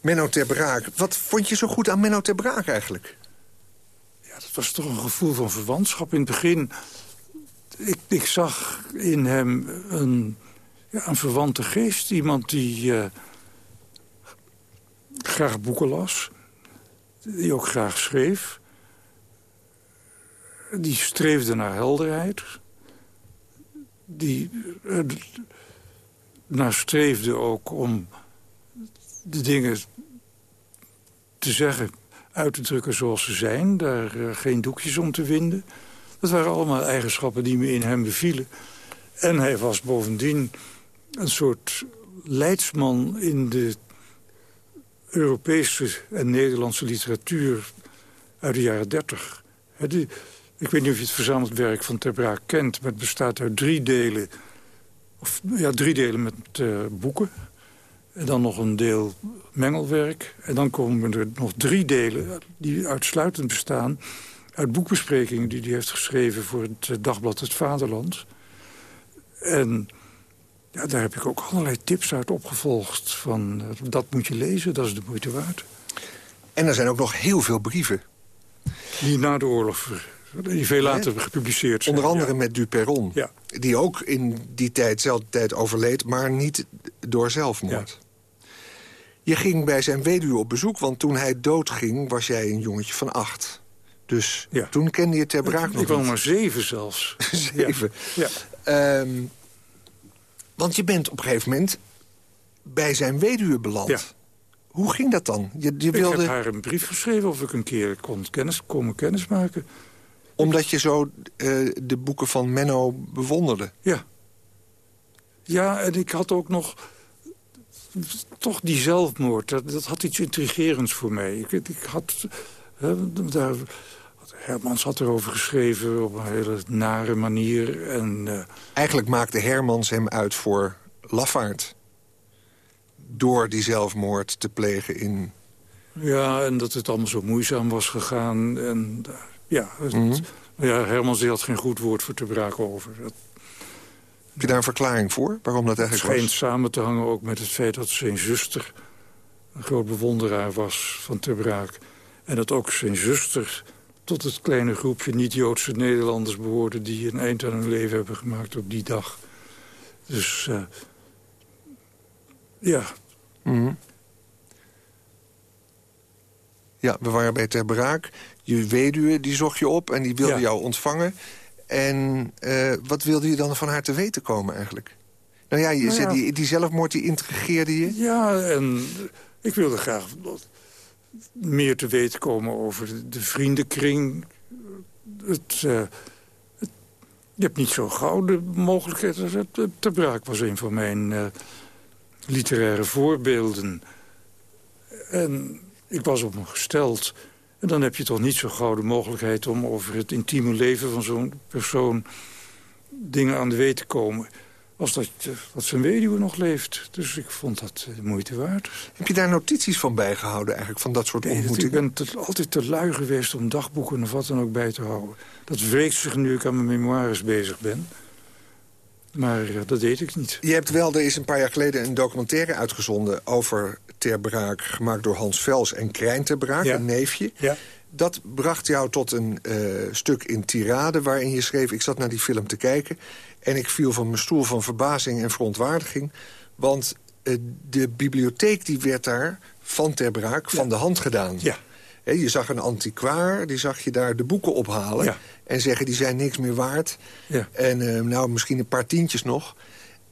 Menno ter Braak. Wat vond je zo goed aan Menno ter Braak eigenlijk? Ja, dat was toch een gevoel van verwantschap. In het begin, ik, ik zag in hem een, ja, een verwante geest. Iemand die uh, graag boeken las. Die ook graag schreef. Die streefde naar helderheid. Die uh, naar streefde ook om de dingen te zeggen, uit te drukken zoals ze zijn. Daar uh, geen doekjes om te winden. Dat waren allemaal eigenschappen die me in hem bevielen. En hij was bovendien een soort leidsman in de Europese en Nederlandse literatuur uit de jaren dertig. Ik weet niet of je het verzameld werk van Ter Braak kent... maar het bestaat uit drie delen, of, ja, drie delen met uh, boeken. En dan nog een deel mengelwerk. En dan komen er nog drie delen die uitsluitend bestaan... uit boekbesprekingen die hij heeft geschreven voor het eh, dagblad Het Vaderland. En ja, daar heb ik ook allerlei tips uit opgevolgd. Van, eh, dat moet je lezen, dat is de moeite waard. En er zijn ook nog heel veel brieven. Die na de oorlog, die veel later gepubliceerd zijn. Onder andere met Duperron. Ja. Die ook in die tijd, zelfde tijd overleed, maar niet door zelfmoord. Je ging bij zijn weduwe op bezoek, want toen hij doodging... was jij een jongetje van acht. Dus ja. toen kende je Ter Braak nog Ik was maar zeven zelfs. zeven. Ja. Ehm, want je bent op een gegeven moment bij zijn weduwe beland. Ja. Hoe ging dat dan? Je, je wilde... Ik heb haar een brief geschreven of ik een keer kon kennis, komen kennismaken. Omdat je zo uh, de boeken van Menno bewonderde? Ja. Ja, en ik had ook nog toch die zelfmoord, dat, dat, had iets intrigerends voor mij. Ik, ik had... daar, Hermans had erover geschreven op een hele nare manier. En, uh... Eigenlijk maakte Hermans hem uit voor lafaard. Door die zelfmoord te plegen in... Ja, en dat het allemaal zo moeizaam was gegaan. En, ja, mm ja, Hermans die had geen goed woord voor te braken over. Dat, heb je daar een verklaring voor, waarom dat eigenlijk Het schijnt samen te hangen ook met het feit dat zijn zuster... een groot bewonderaar was van Ter Braak. En dat ook zijn zuster tot het kleine groepje niet-Joodse Nederlanders behoorde... die een eind aan hun leven hebben gemaakt op die dag. Dus, uh, ja. Mm Ja, we waren bij Ter Braak. Je weduwe, die zocht je op en die wilde jou ontvangen. En uh, wat wilde je dan van haar te weten komen eigenlijk? Nou ja, je nou die, die zelfmoord die intrigeerde je. Ja, en ik wilde graag meer te weten komen over de vriendenkring. Het, uh, het, je hebt niet zo gauw de mogelijkheid. Te Braak was een van mijn uh, literaire voorbeelden. En ik was op hem gesteld en dan heb je toch niet zo gauw de mogelijkheid om over het intieme leven van zo'n persoon dingen aan de weet te komen. Als dat, dat zijn weduwe nog leeft. Dus ik vond dat de moeite waard. Heb je daar notities van bijgehouden eigenlijk, van dat soort ontmoetingen? ik ben altijd te lui geweest om dagboeken of wat dan ook bij te houden. Dat wreekt zich nu ik aan mijn memoires bezig ben. Maar dat deed ik niet. Je hebt wel, er is een paar jaar geleden een documentaire uitgezonden... over Ter Braak, gemaakt door Hans Vels en Krijn Ter Braak, een neefje. Ja. Dat bracht jou tot een uh, stuk in Tirade waarin je schreef... ik zat naar die film te kijken en ik viel van mijn stoel van verbazing en verontwaardiging. Want uh, de bibliotheek die werd daar van Ter Braak van de hand gedaan. Ja. Je zag een antiquaar, die zag je daar de boeken ophalen... Ja. en zeggen die zijn niks meer waard. Ja. En uh, nou, misschien een paar tientjes nog.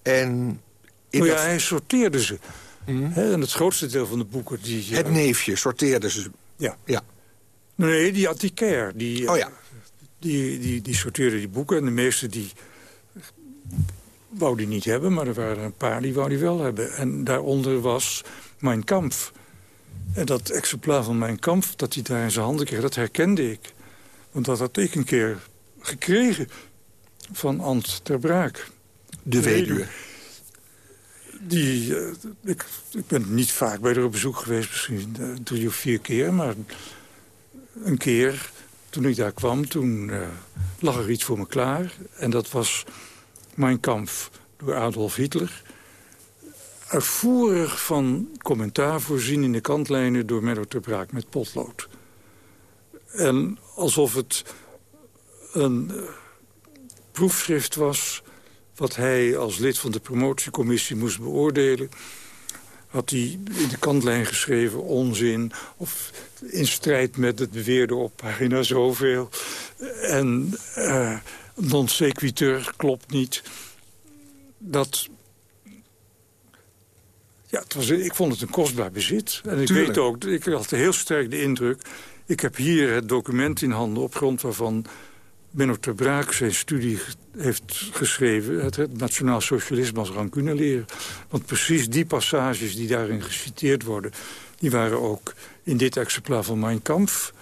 En oh ja, hij sorteerde ze. Mm en het grootste deel van de boeken... Die, het neefje sorteerde ze. Ja. ja. Nee, die antiquair. Die, oh ja. Die, die, die sorteerde die boeken. En de meeste die wou die niet hebben. Maar er waren een paar die wou die wel hebben. En daaronder was Mein Kampf. En dat exemplaar van Mijn Kampf dat hij daar in zijn handen kreeg, dat herkende ik. Want dat had ik een keer gekregen van Ant ter Braak. De weduwe. Die, uh, ik, ik, ben niet vaak bij haar op bezoek geweest, misschien uh, drie of vier keer. Maar een keer, toen ik daar kwam, toen uh, lag er iets voor me klaar. En dat was Mein Kampf door Adolf Hitler. Uitvoerig van commentaar voorzien in de kantlijnen door Menno ter Braak met potlood. En alsof het een proefschrift was wat hij als lid van de promotiecommissie moest beoordelen... had hij in de kantlijn geschreven onzin... of in strijd met het beweerde op pagina zoveel. En uh, non sequitur klopt niet. Dat... Ja, het was, ik vond het een kostbaar bezit. En ik Tuurlijk. weet ook, ik had heel sterk de indruk... ik heb hier het document in handen op grond waarvan Benno ter Braak zijn studie heeft geschreven... het, nationaal socialisme als rancune leren. Want precies die passages die daarin geciteerd worden... die waren ook in dit exemplaar van Mein Kampf...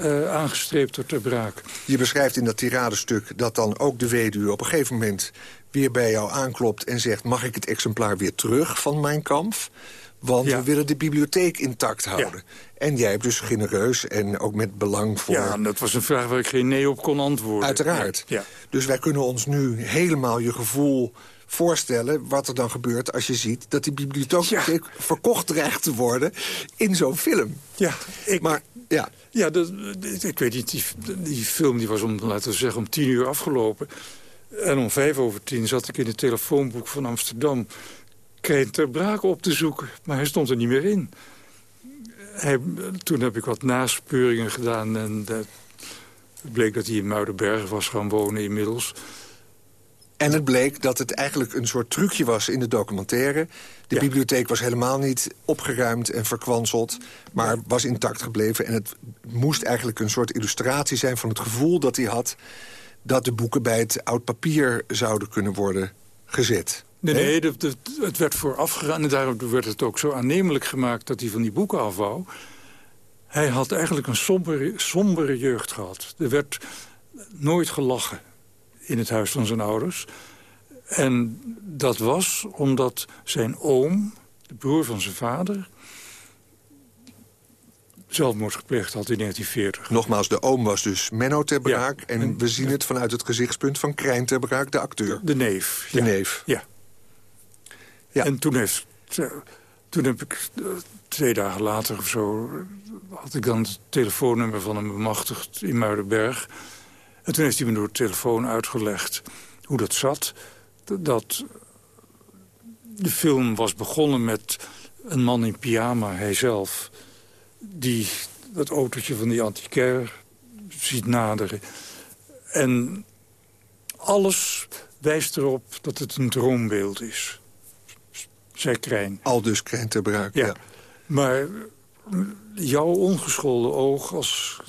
Uh, aangestreept door ter Braak. Je beschrijft in dat tiradestuk dat dan ook de weduwe op een gegeven moment... weer bij jou aanklopt en zegt... mag ik het exemplaar weer terug van Mein Kampf? Want ja. we willen de bibliotheek intact houden. Ja. En jij hebt dus genereus en ook met belang voor... Ja, dat was een vraag waar ik geen nee op kon antwoorden. Uiteraard. Ja. Dus wij kunnen ons nu helemaal je gevoel voorstellen wat er dan gebeurt als je ziet... dat die bibliotheek verkocht dreigt te worden in zo'n film. Ja, ik, maar ja. Ja, dat, ik weet niet, die, die film die was om, laten we zeggen, om tien uur afgelopen. En om vijf over tien zat ik in het telefoonboek van Amsterdam... Kreen ter Braak op te zoeken, maar hij stond er niet meer in. Hij, toen heb ik wat naspeuringen gedaan en het bleek dat hij in Muidenberg was gaan wonen inmiddels. En het bleek dat het eigenlijk een soort trucje was in de documentaire. De ja. bibliotheek was helemaal niet opgeruimd en verkwanseld... maar was intact gebleven. En het moest eigenlijk een soort illustratie zijn van het gevoel dat hij had... dat de boeken bij het oud papier zouden kunnen worden gezet. Nee, nee het werd voorafgegaan en daarom werd het ook zo aannemelijk gemaakt... dat hij van die boeken af wou. Hij had eigenlijk een sombere, sombere jeugd gehad. Er werd nooit gelachen in het huis van zijn ouders. En dat was omdat zijn oom, de broer van zijn vader... zelfmoord gepleegd had in 1940. Nogmaals, de oom was dus Menno ter Braak... Ja, en, en we zien het vanuit het gezichtspunt van Krijn ter Braak, de acteur. De neef. De ja. neef. Ja. ja. En toen, heeft, toen heb ik twee dagen later of zo... had ik dan het telefoonnummer van hem bemachtigd in Muidenberg... En toen heeft hij me door de telefoon uitgelegd hoe dat zat. Dat de film was begonnen met een man in pyjama, hijzelf... die dat autootje van die antiquaire ziet naderen. En alles wijst erop dat het een droombeeld is. Zei Krijn. Al dus Krijn ter Braak, ja. ja. Maar jouw ongeschoolde oog als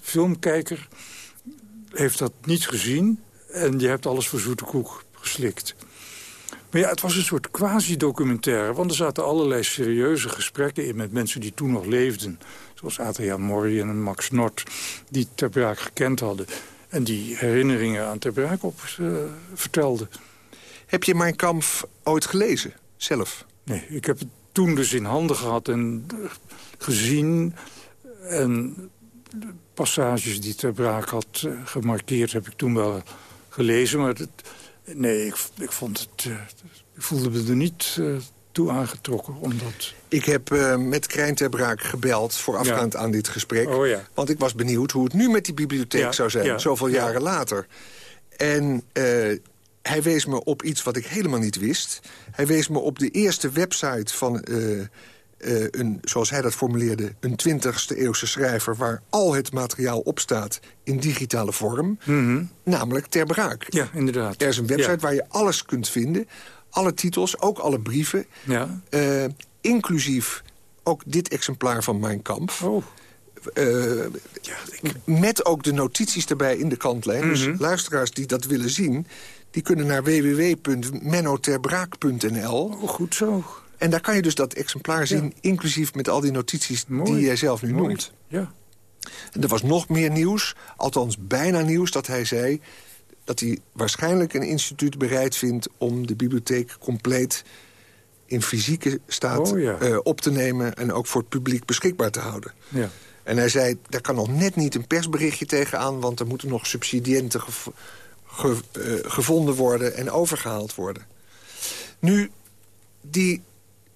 filmkijker heeft dat niet gezien en je hebt alles voor zoete koek geslikt. Maar ja, het was een soort quasi-documentaire... want er zaten allerlei serieuze gesprekken in met mensen die toen nog leefden. Zoals Adriaan Morrie en Max Nort, die Ter Braak gekend hadden. En die herinneringen aan Ter Braak op uh, vertelden. Heb je Mijn Kampf ooit gelezen, zelf? Nee, ik heb het toen dus in handen gehad en gezien... en passages die Ter Braak had uh, gemarkeerd heb ik toen wel gelezen. Maar het, nee, ik, ik, vond het, uh, ik voelde me er niet uh, toe aangetrokken. Omdat... Ik heb met Krijn Ter Braak gebeld voorafgaand ja. aan dit gesprek. Oh, ja. Want ik was benieuwd hoe het nu met die bibliotheek ja, zou zijn. Zoveel jaren later. En hij wees me op iets wat ik helemaal niet wist. Hij wees me op de eerste website van... Uh, een, zoals hij dat formuleerde, een 20ste eeuwse schrijver... waar al het materiaal op staat in digitale vorm. Mm -hmm. Namelijk Ter Braak. Ja, inderdaad. Er is een website ja. waar je alles kunt vinden. Alle titels, ook alle brieven. Ja. Uh, inclusief ook dit exemplaar van Mijn Kamp. Oh. Uh, ja, ik... Met ook de notities erbij in de kantlijn. Mm -hmm. Dus luisteraars die dat willen zien... die kunnen naar www.mennoterbraak.nl. Oh, goed zo. En daar kan je dus dat exemplaar zien, ja. inclusief met al die notities Mooi. die jij zelf nu Mooi. noemt. Ja. En er was nog meer nieuws, althans bijna nieuws, dat hij zei... dat hij waarschijnlijk een instituut bereid vindt... om de bibliotheek compleet in fysieke staat Oh, ja. eh, op te nemen... en ook voor het publiek beschikbaar te houden. Ja. En hij zei, daar kan nog net niet een persberichtje tegenaan... want er moeten nog subsidiënten gev- ge- eh, gevonden worden en overgehaald worden. Nu, die,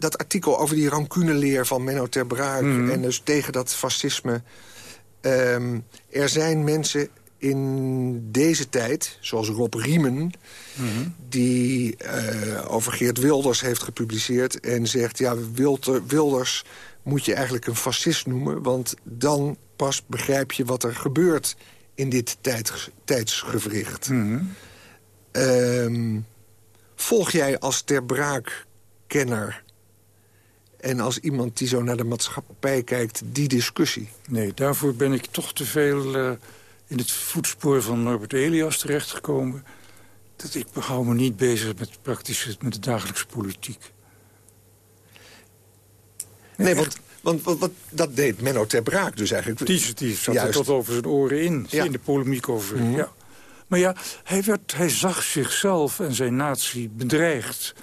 dat artikel over die rancuneleer van Menno ter Braak... en dus tegen dat fascisme... ehm, er zijn mensen in deze tijd, zoals Rob Riemen... die eh, over Geert Wilders heeft gepubliceerd... en zegt, ja, Wilder- Wilders moet je eigenlijk een fascist noemen... want dan pas begrijp je wat er gebeurt in dit tijds, tijdsgewricht. Ehm, volg jij als ter braak kenner en als iemand die zo naar de maatschappij kijkt, die discussie? Nee, daarvoor ben ik toch te veel eh, in het voetspoor van Norbert Elias terechtgekomen. Dat ik hou me niet bezig met, praktisch, met de dagelijkse politiek. Nee, want, want, want, want dat deed Menno ter Braak dus eigenlijk. Die, die zat er tot over zijn oren in, Ja. in de polemiek over. ja. Maar ja, hij, werd, hij zag zichzelf en zijn natie bedreigd...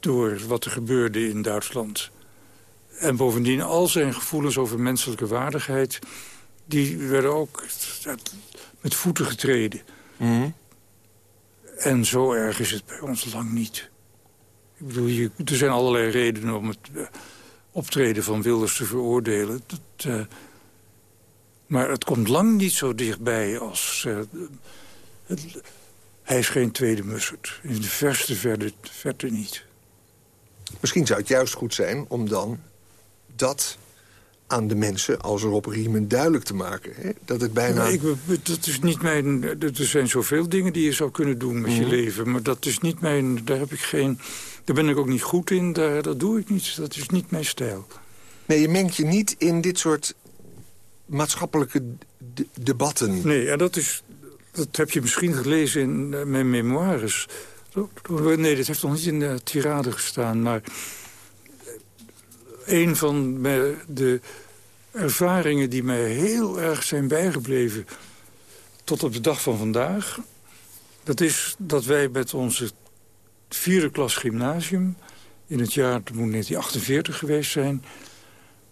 door wat er gebeurde in Duitsland. En bovendien al zijn gevoelens over menselijke waardigheid... die werden ook met voeten getreden. En zo erg is het bij ons lang niet. Ik bedoel, je, er zijn allerlei redenen om het eh, optreden van Wilders te veroordelen. Dat, eh, maar het komt lang niet zo dichtbij als... eh, het- hij is geen tweede Mussert. In de verste verte, verte niet. Misschien zou het juist goed zijn om dan dat aan de mensen als Rob Riemen duidelijk te maken. Hè? Dat het bijna... Maar ik, dat is niet mijn... Er zijn zoveel dingen die je zou kunnen doen met je leven. Maar dat is niet mijn... Daar heb ik geen... Daar ben ik ook niet goed in. Daar, dat doe ik niet. Dat is niet mijn stijl. Nee, je mengt je niet in dit soort maatschappelijke debatten. Nee, en dat, is, dat heb je misschien gelezen in eh, mijn memoires. Nee, dat heeft nog niet in de tirade gestaan. Maar een van de ervaringen die mij heel erg zijn bijgebleven... tot op de dag van vandaag... dat is dat wij met onze vierde klas gymnasium... in het jaar, het moet 1948 geweest zijn...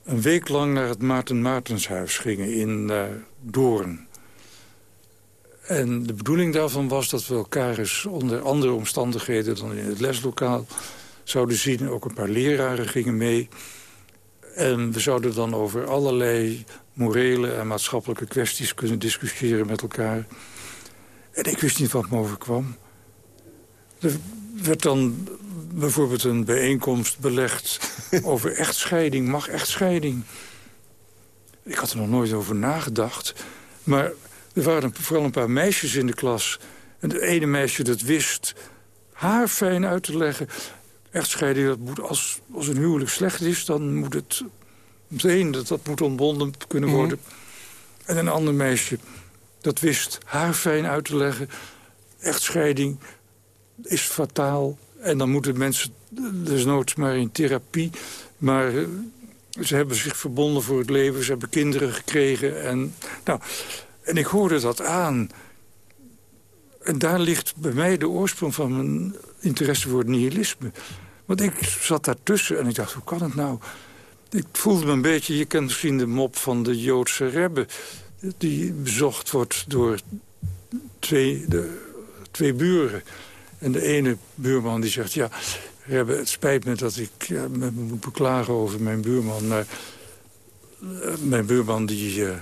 een week lang naar het Maarten Maartenshuis gingen in eh Doorn. En de bedoeling daarvan was dat we elkaar eens onder andere omstandigheden... dan in het leslokaal zouden zien. Ook een paar leraren gingen mee. En we zouden dan over allerlei morele en maatschappelijke kwesties... kunnen discussiëren met elkaar. En ik wist niet wat me overkwam. Er werd dan bijvoorbeeld een bijeenkomst belegd... over echtscheiding. Mag echtscheiding? Ik had er nog nooit over nagedacht. Maar er waren vooral een paar meisjes in de klas. En het ene meisje dat wist haar fijn uit te leggen. Echtscheiding, dat moet als, als een huwelijk slecht is... dan moet het meteen, dat, dat moet ontbonden kunnen worden. En een ander meisje dat wist haar fijn uit te leggen. Echtscheiding is fataal. En dan moeten mensen desnoods maar in therapie. Maar eh, ze hebben zich verbonden voor het leven. Ze hebben kinderen gekregen. En, nou, en ik hoorde dat aan. En daar ligt bij mij de oorsprong van mijn interesse voor het nihilisme. Want ik zat daartussen en ik dacht, hoe kan het nou? Ik voelde me een beetje, je kent misschien de mop van de Joodse rebbe... die bezocht wordt door twee, de, twee buren. En de ene buurman die zegt, ja, rebbe, het spijt me dat ik me moet beklagen over mijn buurman... maar eh, mijn buurman die eh,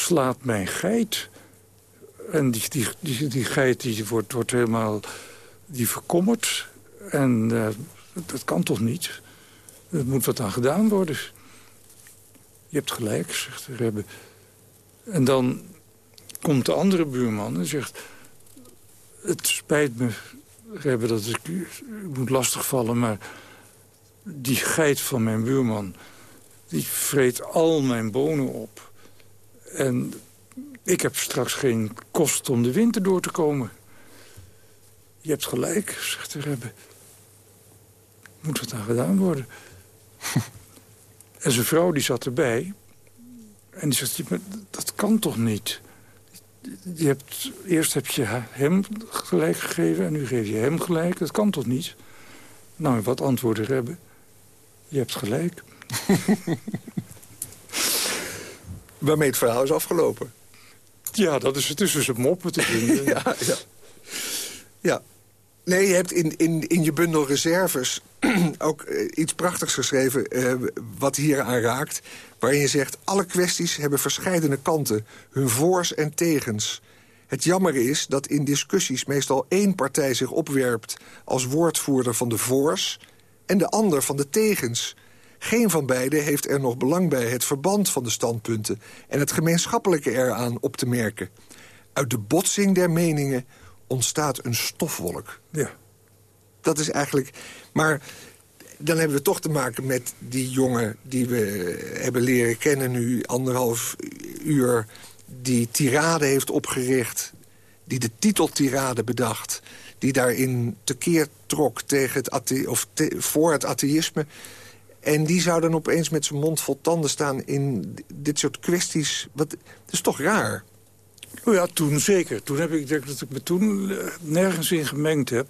slaat mijn geit... En die, die, die, geit die wordt, wordt helemaal die verkommert. En eh, dat kan toch niet? Er moet wat aan gedaan worden. Je hebt gelijk, zegt de Rebbe. En dan komt de andere buurman en zegt... Het spijt me, Rebbe, dat ik u moet lastigvallen... maar die geit van mijn buurman... die vreet al mijn bonen op. En ik heb straks geen kost om de winter door te komen. Je hebt gelijk, zegt de Rebbe. Moet wat aan gedaan worden. en zijn vrouw die zat erbij. En die zegt, "Ja, maar dat kan toch niet? je hebt, eerst heb je hem gelijk gegeven en nu geef je hem gelijk. Dat kan toch niet? Nou, wat antwoorden hebben. Je hebt gelijk. Waarmee het verhaal is afgelopen. Ja, dat is, het is dus een moppen te vinden. ja, ja. ja. Nee, je hebt in, in, in je bundel reserves ook eh, iets prachtigs geschreven... Uh, wat hier aan raakt. Waarin je zegt, alle kwesties hebben verscheidene kanten. Hun voors en tegens. Het jammer is dat in discussies meestal één partij zich opwerpt... als woordvoerder van de voors en de ander van de tegens. Geen van beiden heeft er nog belang bij het verband van de standpunten... en het gemeenschappelijke eraan op te merken. Uit de botsing der meningen ontstaat een stofwolk. Ja. Dat is eigenlijk... Maar dan hebben we toch te maken met die jongen die we hebben leren kennen nu... anderhalf uur, die tirade heeft opgericht... die de titeltirade bedacht... die daarin tekeer trok tegen het of voor het atheïsme... En die zou dan opeens met zijn mond vol tanden staan in dit soort kwesties. Wat, dat is toch raar? Oh ja, toen zeker. Toen heb ik, denk dat ik me toen eh, nergens in gemengd heb.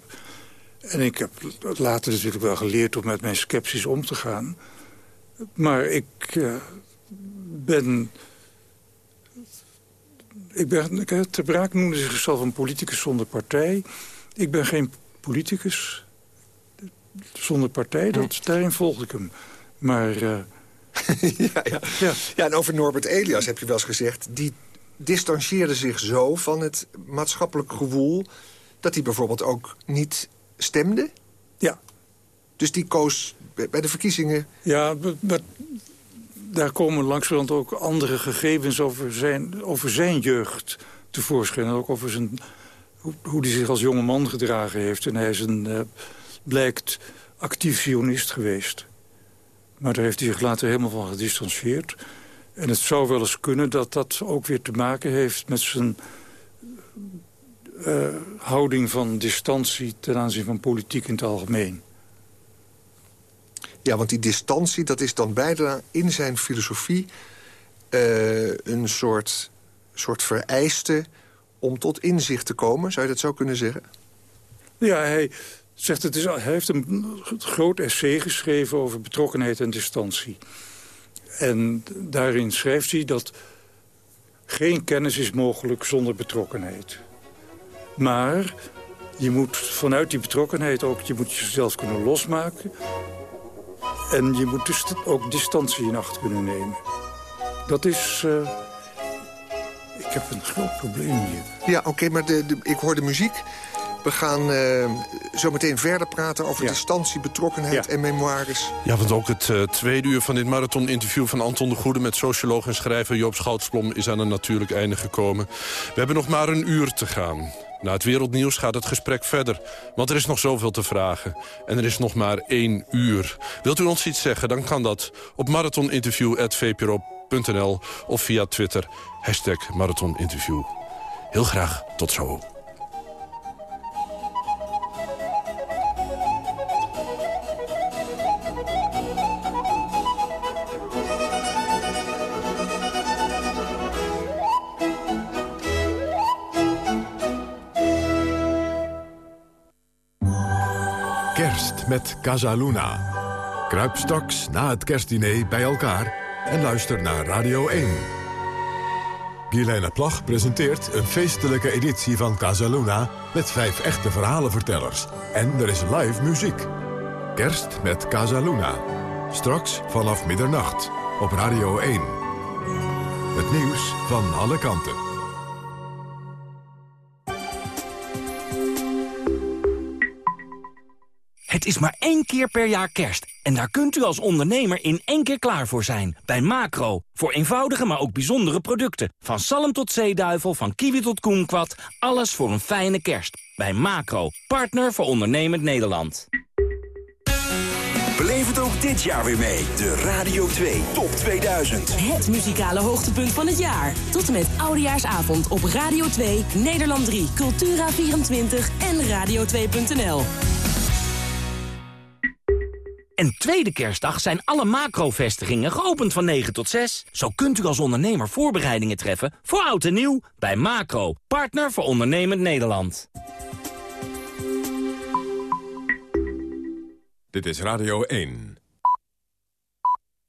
En ik heb later natuurlijk wel geleerd om met mijn sceptisch om te gaan. Maar ik uh, ben... Ik ben, Ter Braak noemde zichzelf een politicus zonder partij. Ik ben geen politicus zonder partij. Dat, daarin volgde ik hem. Maar... Uh... ja, ja. Ja. ja, en over Norbert Elias heb je wel eens gezegd... die distancieerde zich zo van het maatschappelijk gewoel... dat hij bijvoorbeeld ook niet stemde? Ja. Dus die koos bij de verkiezingen... Ja, maar daar komen langzamerhand ook andere gegevens over zijn, over zijn jeugd tevoorschijn. En ook over zijn, hoe, hoe hij zich als jonge man gedragen heeft. En hij is een, uh, blijkt actief sionist geweest. Maar daar heeft hij zich later helemaal van gedistanceerd. En het zou wel eens kunnen dat dat ook weer te maken heeft met zijn uh, houding van distantie ten aanzien van politiek in het algemeen. Ja, want die distantie, dat is dan bijna in zijn filosofie... Uh, een soort, soort vereiste om tot inzicht te komen. Zou je dat zo kunnen zeggen? Ja, hij, zegt het is, hij heeft een groot essay geschreven over betrokkenheid en distantie. En daarin schrijft hij dat geen kennis is mogelijk zonder betrokkenheid. Maar je moet vanuit die betrokkenheid ook je moet jezelf kunnen losmaken. En je moet dus ook distantie in acht kunnen nemen. Dat is... Uh, ik heb een groot probleem hier. Ja, oké, maar de, ik hoor de muziek. We gaan uh, zo meteen verder praten over distantie, betrokkenheid en memoires. Ja, want ook het uh, tweede uur van dit marathon-interview van Anton de Goede... met socioloog en schrijver Joop Schoutsblom is aan een natuurlijk einde gekomen. We hebben nog maar een uur te gaan. Na het wereldnieuws gaat het gesprek verder, want er is nog zoveel te vragen. En er is nog maar één uur. Wilt u ons iets zeggen, dan kan dat op marathoninterview.vpro.nl of via Twitter, hashtag marathoninterview. Heel graag, tot zo. Met Casaluna. Kruip straks na het kerstdiner bij elkaar en luister naar Radio 1. Guilaine Plag presenteert een feestelijke editie van Casaluna... met vijf echte verhalenvertellers. En er is live muziek. Kerst met Casaluna. Straks vanaf middernacht op Radio 1. Het nieuws van alle kanten. Het is maar één keer per jaar kerst. En daar kunt u als ondernemer in één keer klaar voor zijn. Bij Macro. Voor eenvoudige, maar ook bijzondere producten. Van zalm tot zeeduivel, van kiwi tot koenkwad. Alles voor een fijne kerst. Bij Macro. Partner voor ondernemend Nederland. Beleef het ook dit jaar weer mee. De Radio 2 Top 2000. Het muzikale hoogtepunt van het jaar. Tot en met Oudejaarsavond op Radio 2, Nederland 3, Cultura24 en Radio2.nl. En tweede kerstdag zijn alle macro-vestigingen geopend van 9 tot 6. Zo kunt u als ondernemer voorbereidingen treffen voor oud en nieuw bij Macro, partner voor ondernemend Nederland. Dit is Radio 1.